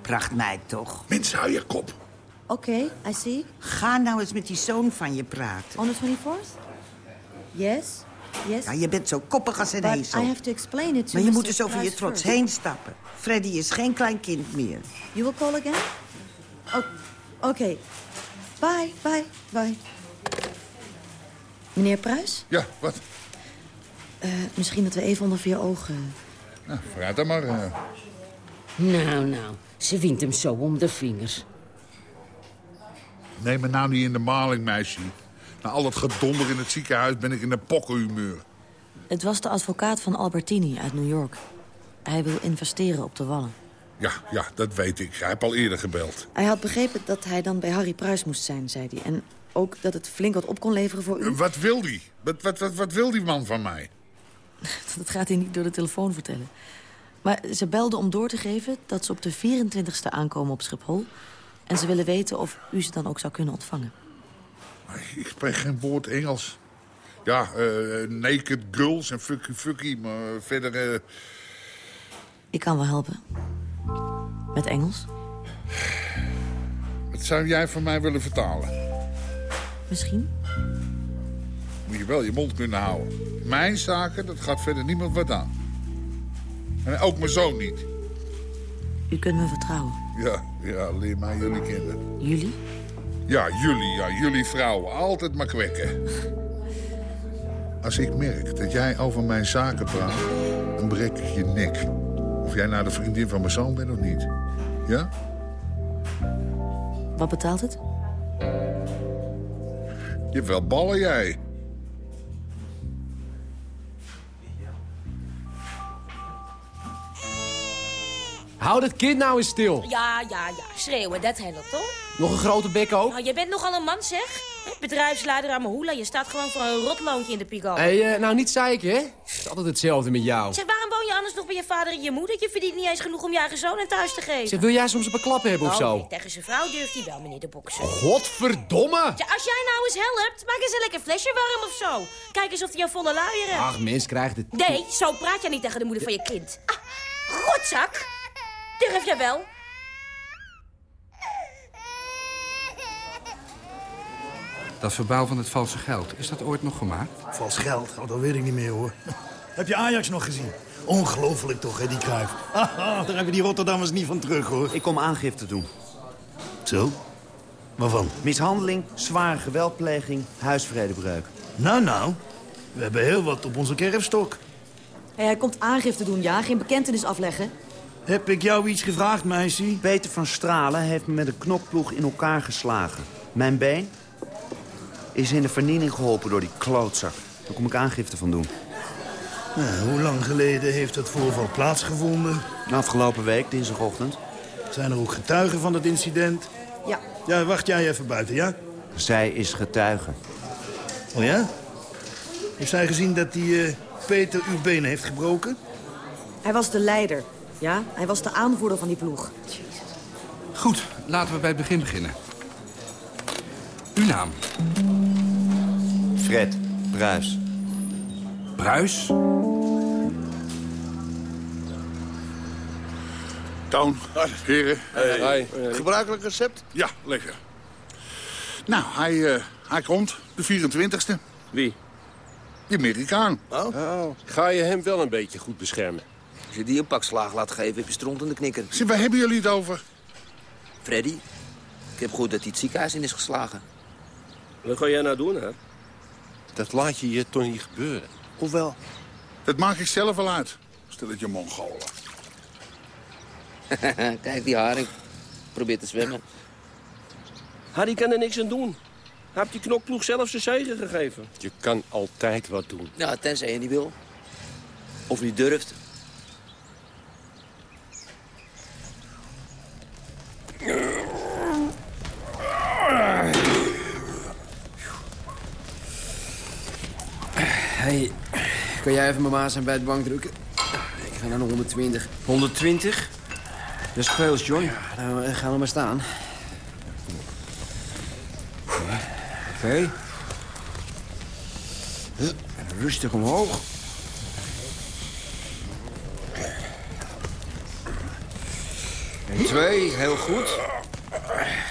Speaker 10: Prachtmeid, toch?
Speaker 11: Mensen, hou je kop.
Speaker 13: Oké, I see.
Speaker 10: Ga nou eens met die zoon van je praten.
Speaker 13: On the 24th? Yes. Yes?
Speaker 10: Ja, je bent zo koppig als een
Speaker 13: But
Speaker 10: ezel.
Speaker 13: I have to explain it to
Speaker 10: Maar je
Speaker 13: Mr.
Speaker 10: moet dus over je trots
Speaker 13: first.
Speaker 10: heen stappen. Freddy is geen klein kind meer.
Speaker 13: You will call again? Oh, Oké. Bye, bye, bye. Meneer Pruis?
Speaker 11: Ja, wat?
Speaker 13: Eh, misschien dat we even onder vier ogen...
Speaker 11: Nou, vooruit dan maar. eh.
Speaker 14: Nou, nou, ze wint hem zo om de vingers.
Speaker 11: Neem me nou niet in de maling, meisje. Na al dat gedonder in het ziekenhuis ben ik in een pokkenhumeur.
Speaker 13: Het was de advocaat van Albertini uit New York. Hij wil investeren op de Wallen.
Speaker 11: Ja, ja, dat weet ik. Hij heeft al eerder gebeld.
Speaker 13: Hij had begrepen dat hij dan bij Harry Pruis moest zijn, zei hij. En ook dat het flink wat op kon leveren voor u.
Speaker 11: Eh, Wat wil die? Wat, wat, wat, wat wil die man van mij?
Speaker 13: Dat gaat hij niet door de telefoon vertellen. Maar ze belden om door te geven dat ze op de 24e aankomen op Schiphol. En ze willen weten of u ze dan ook zou kunnen ontvangen.
Speaker 11: Ik spreek geen woord Engels. Ja, eh, naked girls en fucky fucky, maar verder... eh,
Speaker 13: Ik kan wel helpen. Met Engels?
Speaker 11: wat zou jij van mij willen vertalen?
Speaker 13: Misschien?
Speaker 11: Moet je wel je mond kunnen houden. Mijn zaken, dat gaat verder niemand wat aan. En ook mijn zoon niet.
Speaker 13: U kunt me vertrouwen.
Speaker 11: Ja, ja, leer mij jullie kinderen.
Speaker 13: Jullie?
Speaker 11: Ja, jullie, ja, jullie vrouwen. Altijd maar kwekken. Als ik merk dat jij over mijn zaken praat, dan breek ik je nek. Of jij nou de vriendin van mijn zoon bent of niet. Ja?
Speaker 13: Wat betaalt het?
Speaker 11: Je hebt wel ballen, jij.
Speaker 7: Houd het kind nou eens stil.
Speaker 8: Ja, ja, ja. Schreeuwen, dat helpt, toch?
Speaker 7: Nog een grote bek ook?
Speaker 8: Nou, je bent nogal een man, zeg. Bedrijfsleider aan mijn hoela. Je staat gewoon voor een rotloontje in de pico.
Speaker 7: Hé, hey, nou niet zeiken, hè? Het is altijd hetzelfde met jou.
Speaker 8: Zeg, nog bij je vader en je moeder? Je verdient niet eens genoeg om je eigen zoon een thuis te geven.
Speaker 7: Zeg, wil jij soms op een klap hebben of
Speaker 8: Nou,
Speaker 7: zo?
Speaker 8: nee, tegen zijn vrouw durft hij wel, meneer de bokser.
Speaker 7: Godverdomme!
Speaker 8: Ja, als jij nou eens helpt, maak eens een lekker flesje warm of zo. Kijk eens of hij een volle luier heeft.
Speaker 7: Ach, mens krijgt het...
Speaker 8: Nee, zo praat jij niet tegen de moeder van je kind. Ah, godzak! Durf jij wel?
Speaker 16: Dat verbouw van het valse geld, is dat ooit nog gemaakt?
Speaker 17: Vals geld, oh, dat weet ik niet meer hoor. Heb je Ajax nog gezien? Ongelooflijk toch, hè, die Cruijff. Haha, daar hebben die Rotterdammers niet van terug, hoor.
Speaker 18: Ik kom aangifte doen.
Speaker 17: Zo? Waarvan?
Speaker 18: Mishandeling, zware geweldpleging, huisvredebreuk.
Speaker 17: Nou, nou. We hebben heel wat op onze kerfstok.
Speaker 13: Hey, hij komt aangifte doen, ja? Geen bekentenis afleggen?
Speaker 17: Heb ik jou iets gevraagd, meisje?
Speaker 18: Peter van Stralen heeft me met een knokploeg in elkaar geslagen. Mijn been is in de vernieling geholpen door die klootzak. Daar kom ik aangifte van doen.
Speaker 17: Nou, hoe lang geleden heeft dat voorval plaatsgevonden?
Speaker 18: Afgelopen week, dinsdagochtend.
Speaker 17: Zijn er ook getuigen van het incident?
Speaker 13: Ja.
Speaker 17: Ja, wacht jij even buiten, ja?
Speaker 18: Zij is getuige.
Speaker 17: Oh ja? Heeft zij gezien dat die eh, Peter uw benen heeft gebroken?
Speaker 13: Hij was de leider, ja? Hij was de aanvoerder van die ploeg.
Speaker 16: Goed, laten we bij het begin beginnen. Uw naam?
Speaker 18: Fred Bruis.
Speaker 16: Bruis?
Speaker 11: Toon, heren.
Speaker 19: Hey.
Speaker 11: Gebruikelijk recept? Ja, lekker. Nou, hij, eh, hij komt, de 24e.
Speaker 19: Wie?
Speaker 11: Die Amerikaan.
Speaker 19: Oh. Ga je hem wel een beetje goed beschermen?
Speaker 20: Als je die een pak slaag laat geven, heb je stront in de knikker.
Speaker 11: Zeg, waar hebben jullie het over?
Speaker 20: Freddy, ik heb gehoord dat hij het ziekenhuis in is geslagen.
Speaker 19: Wat ga jij nou doen, hè? Dat laat je je toch niet gebeuren.
Speaker 20: Hoewel?
Speaker 11: Dat maak ik zelf wel uit. Stel het je Mongolen.
Speaker 20: Kijk, die haring probeert te zwemmen.
Speaker 19: Harry kan er niks aan doen. Hij heeft die knokploeg zelf zijn zegen gegeven. Je kan altijd wat doen.
Speaker 20: Ja, tenzij je niet wil. Of niet durft.
Speaker 7: Hey, kan jij even mijn maas aan bij het bank drukken? Ik ga naar de 120.
Speaker 18: 120? Dat is veel, John.
Speaker 7: Ja, nou, eh, ga er maar staan. Oké. Huh, Rustig omhoog. En twee, heel goed.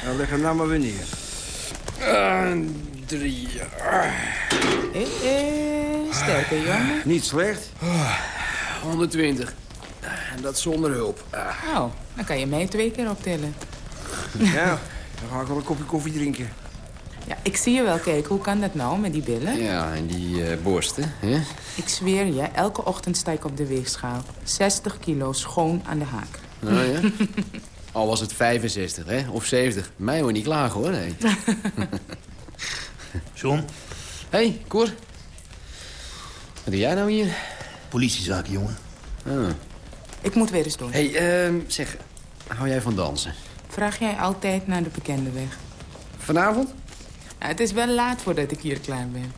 Speaker 7: Nou, leg hem nou maar weer neer. En drie. En.
Speaker 21: Sterke jongen?
Speaker 7: Niet slecht. 120. En dat zonder hulp.
Speaker 21: Oh, dan kan je mij twee keer optellen.
Speaker 7: Ja, dan ga ik wel een kopje koffie drinken.
Speaker 21: Ja, ik zie je wel kijken. Hoe kan dat nou met die billen?
Speaker 7: Ja, en die uh, borsten, hè?
Speaker 21: Ik zweer je, elke ochtend sta ik op de weegschaal. 60 kilo schoon aan de haak.
Speaker 7: Oh ja? Al was het 65, hè? Of 70. Mij hoor niet klagen, hoor. Nee.
Speaker 17: John?
Speaker 7: Hé, hey, Cor. Wat doe jij nou hier?
Speaker 17: Politiezaken, jongen.
Speaker 7: Ah.
Speaker 21: Ik moet weer eens door.
Speaker 7: Hé, hey, uh, zeg, hou jij van dansen?
Speaker 21: Vraag jij altijd naar de bekende weg?
Speaker 7: Vanavond?
Speaker 21: Ja, het is wel laat voordat ik hier klaar ben.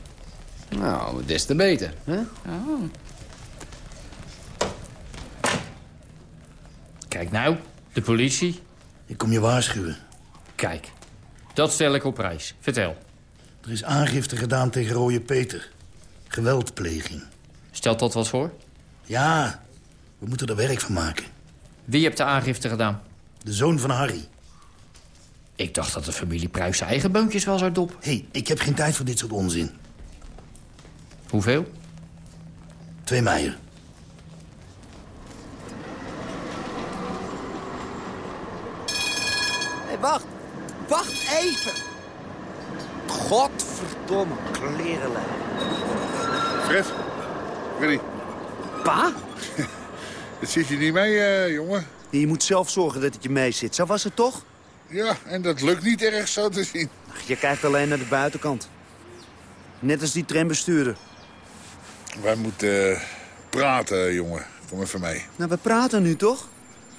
Speaker 7: Nou, des te beter, hè?
Speaker 21: Oh.
Speaker 22: Kijk nou, de politie.
Speaker 17: Ik kom je waarschuwen.
Speaker 22: Kijk, dat stel ik op prijs. Vertel.
Speaker 17: Er is aangifte gedaan tegen Rooie Peter. Geweldpleging.
Speaker 22: Stelt dat wat voor?
Speaker 17: Ja, we moeten er werk van maken.
Speaker 22: Wie hebt de aangifte gedaan?
Speaker 17: De zoon van Harry.
Speaker 22: Ik dacht dat de familie Pruis zijn eigen boontjes wel zou dop.
Speaker 17: Hé, hey, ik heb geen tijd voor dit soort onzin.
Speaker 22: Hoeveel?
Speaker 17: Twee meijer.
Speaker 12: Hé, hey, wacht. Wacht even. Godverdomme klerenlijn.
Speaker 11: Fred, Freddy.
Speaker 18: Pa?
Speaker 11: Dat zit je niet mee, uh, jongen.
Speaker 18: Je moet zelf zorgen dat het je mee zit. Zo was het toch?
Speaker 11: Ja, en dat lukt niet erg zo te zien.
Speaker 18: Je kijkt alleen naar de buitenkant. Net als die trambestuurder.
Speaker 11: Wij moeten uh, praten, jongen. Kom even mee.
Speaker 18: Nou, we praten nu toch?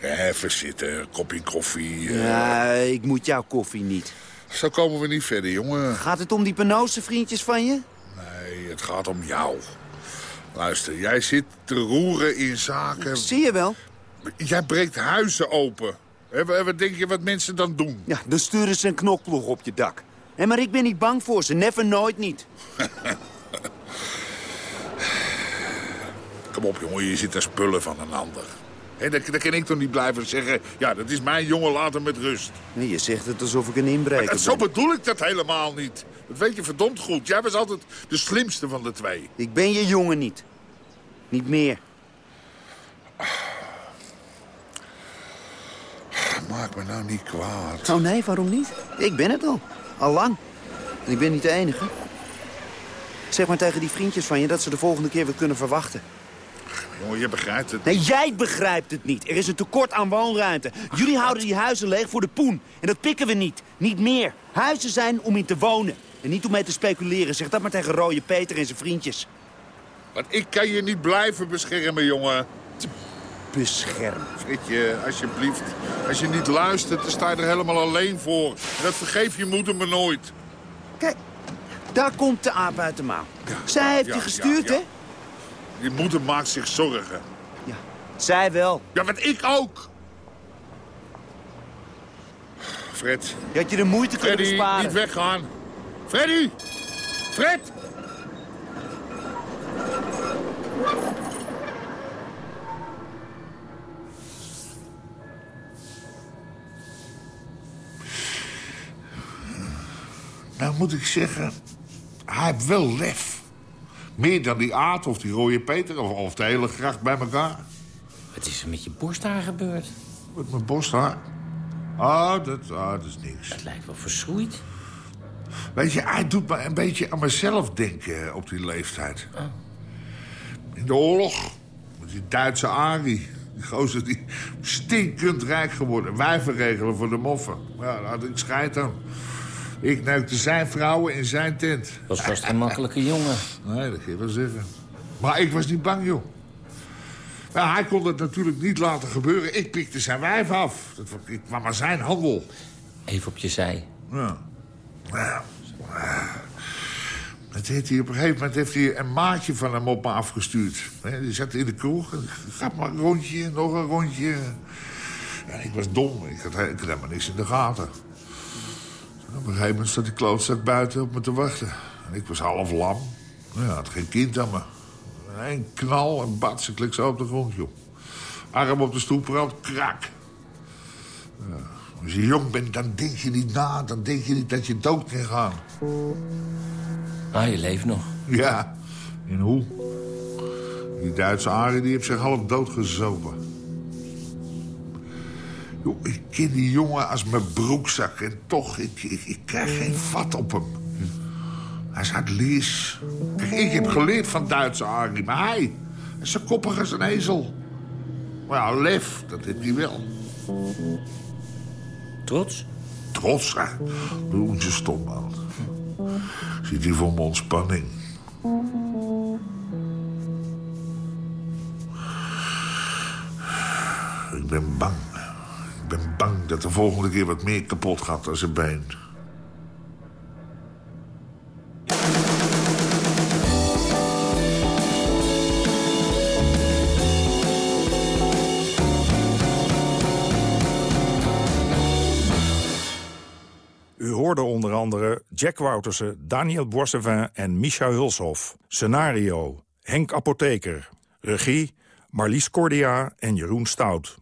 Speaker 11: Ja, even zitten, kopje koffie.
Speaker 18: Uh... Ja, ik moet jouw koffie niet.
Speaker 11: Zo komen we niet verder, jongen.
Speaker 18: Gaat het om die penose vriendjes van je?
Speaker 11: Het gaat om jou. Luister, jij zit te roeren in zaken...
Speaker 18: Zie je wel.
Speaker 11: Jij breekt huizen open. En wat denk je wat mensen dan doen?
Speaker 18: Ja, dan sturen ze een knokploeg op je dak. En maar ik ben niet bang voor ze. Never, nooit niet.
Speaker 11: Kom op, jongen. Je zit aan spullen van een ander. He, dan, dan kan ik toch niet blijven zeggen... ja, dat is mijn jongen, laat hem met rust.
Speaker 18: Nee, je zegt het alsof ik een inbreker ben.
Speaker 11: Zo bedoel ik dat helemaal niet. Dat weet je verdomd goed. Jij was altijd de slimste van de twee.
Speaker 18: Ik ben je jongen niet. Niet meer.
Speaker 11: Maak me nou niet kwaad.
Speaker 18: Oh nee, waarom niet? Ik ben het al. Al lang. En ik ben niet de enige. Zeg maar tegen die vriendjes van je dat ze de volgende keer weer kunnen verwachten.
Speaker 11: Jongen, je begrijpt het
Speaker 18: Nee, jij begrijpt het niet. Er is een tekort aan woonruimte. Jullie houden die huizen leeg voor de poen. En dat pikken we niet. Niet meer. Huizen zijn om in te wonen. En niet om mee te speculeren. Zeg dat maar tegen Rooie Peter en zijn vriendjes.
Speaker 11: Want ik kan je niet blijven beschermen, jongen.
Speaker 18: Beschermen?
Speaker 11: Fritje, alsjeblieft. Als je niet luistert, dan sta je er helemaal alleen voor. En dat vergeef je moeder me nooit.
Speaker 18: Kijk, daar komt de aap uit de. Ja, Zij heeft je gestuurd, hè?
Speaker 11: Je moeder maakt zich zorgen.
Speaker 18: Ja, zij wel.
Speaker 11: Ja, want ik ook. Fred.
Speaker 18: Je had je de moeite kunnen
Speaker 11: Freddy,
Speaker 18: besparen.
Speaker 11: niet weggaan. Freddy! Fred! Nou moet ik zeggen, hij heeft wel lef. Meer dan die Aad of die rode Peter of, of de hele gracht bij elkaar.
Speaker 22: Wat is er met je borsthaar gebeurd?
Speaker 11: Met mijn borsthaar? Ah, dat, ah, dat is niks.
Speaker 22: Het lijkt wel verschroeid.
Speaker 11: Weet je, hij doet me een beetje aan mezelf denken op die leeftijd.
Speaker 22: Oh.
Speaker 11: In de oorlog, met die Duitse Ari. Die gozer die stinkend rijk geworden. Wijven regelen voor de moffen. Ja, daar had ik scheid aan. Ik neukte zijn vrouwen in zijn tent.
Speaker 22: Was vast een makkelijke jongen.
Speaker 11: Nee, dat kun je wel zeggen. Maar ik was niet bang, joh. Nou, hij kon het natuurlijk niet laten gebeuren. Ik pikte zijn wijf af. Dat kwam aan zijn handel.
Speaker 22: Even op je zij.
Speaker 11: Ja. Nou, dat heeft hij op een gegeven moment heeft hij een maatje van hem op me afgestuurd. Die zat in de kroeg. en Ga maar een rondje, nog een rondje. Ja, ik was dom. Ik had, ik had helemaal niks in de gaten. Op een gegeven moment stond die klootzak buiten op me te wachten. En ik was half lam. Ja, had geen kind aan me. Een knal en bats. Ik lig zo op de grond, joh. Arm op de stoeprand, krak. Ja. Als je jong bent, dan denk je niet na. Dan denk je niet dat je dood kan gaan.
Speaker 22: Ah, je leeft nog.
Speaker 11: Ja, En hoe? Die Duitse Arie die heeft zich half doodgezopen. Joh, ik ken die jongen als mijn broekzak en toch, ik, ik, ik krijg geen vat op hem. Hij is uit Lies. Kijk, ik heb geleerd van Duitse Arie, maar hij is zo koppig als een ezel. Maar ja, lef, dat heeft hij wel.
Speaker 20: Trots?
Speaker 11: Trots, hè? Doe je stom, man. Ziet hij voor mijn ontspanning. Ik ben bang. Ben bang dat de volgende keer wat meer kapot gaat dan zijn been.
Speaker 23: U hoorde onder andere Jack Woutersen, Daniel Boissevin en Micha Hulshoff. Scenario, Henk Apotheker. Regie, Marlies Cordia en Jeroen Stout.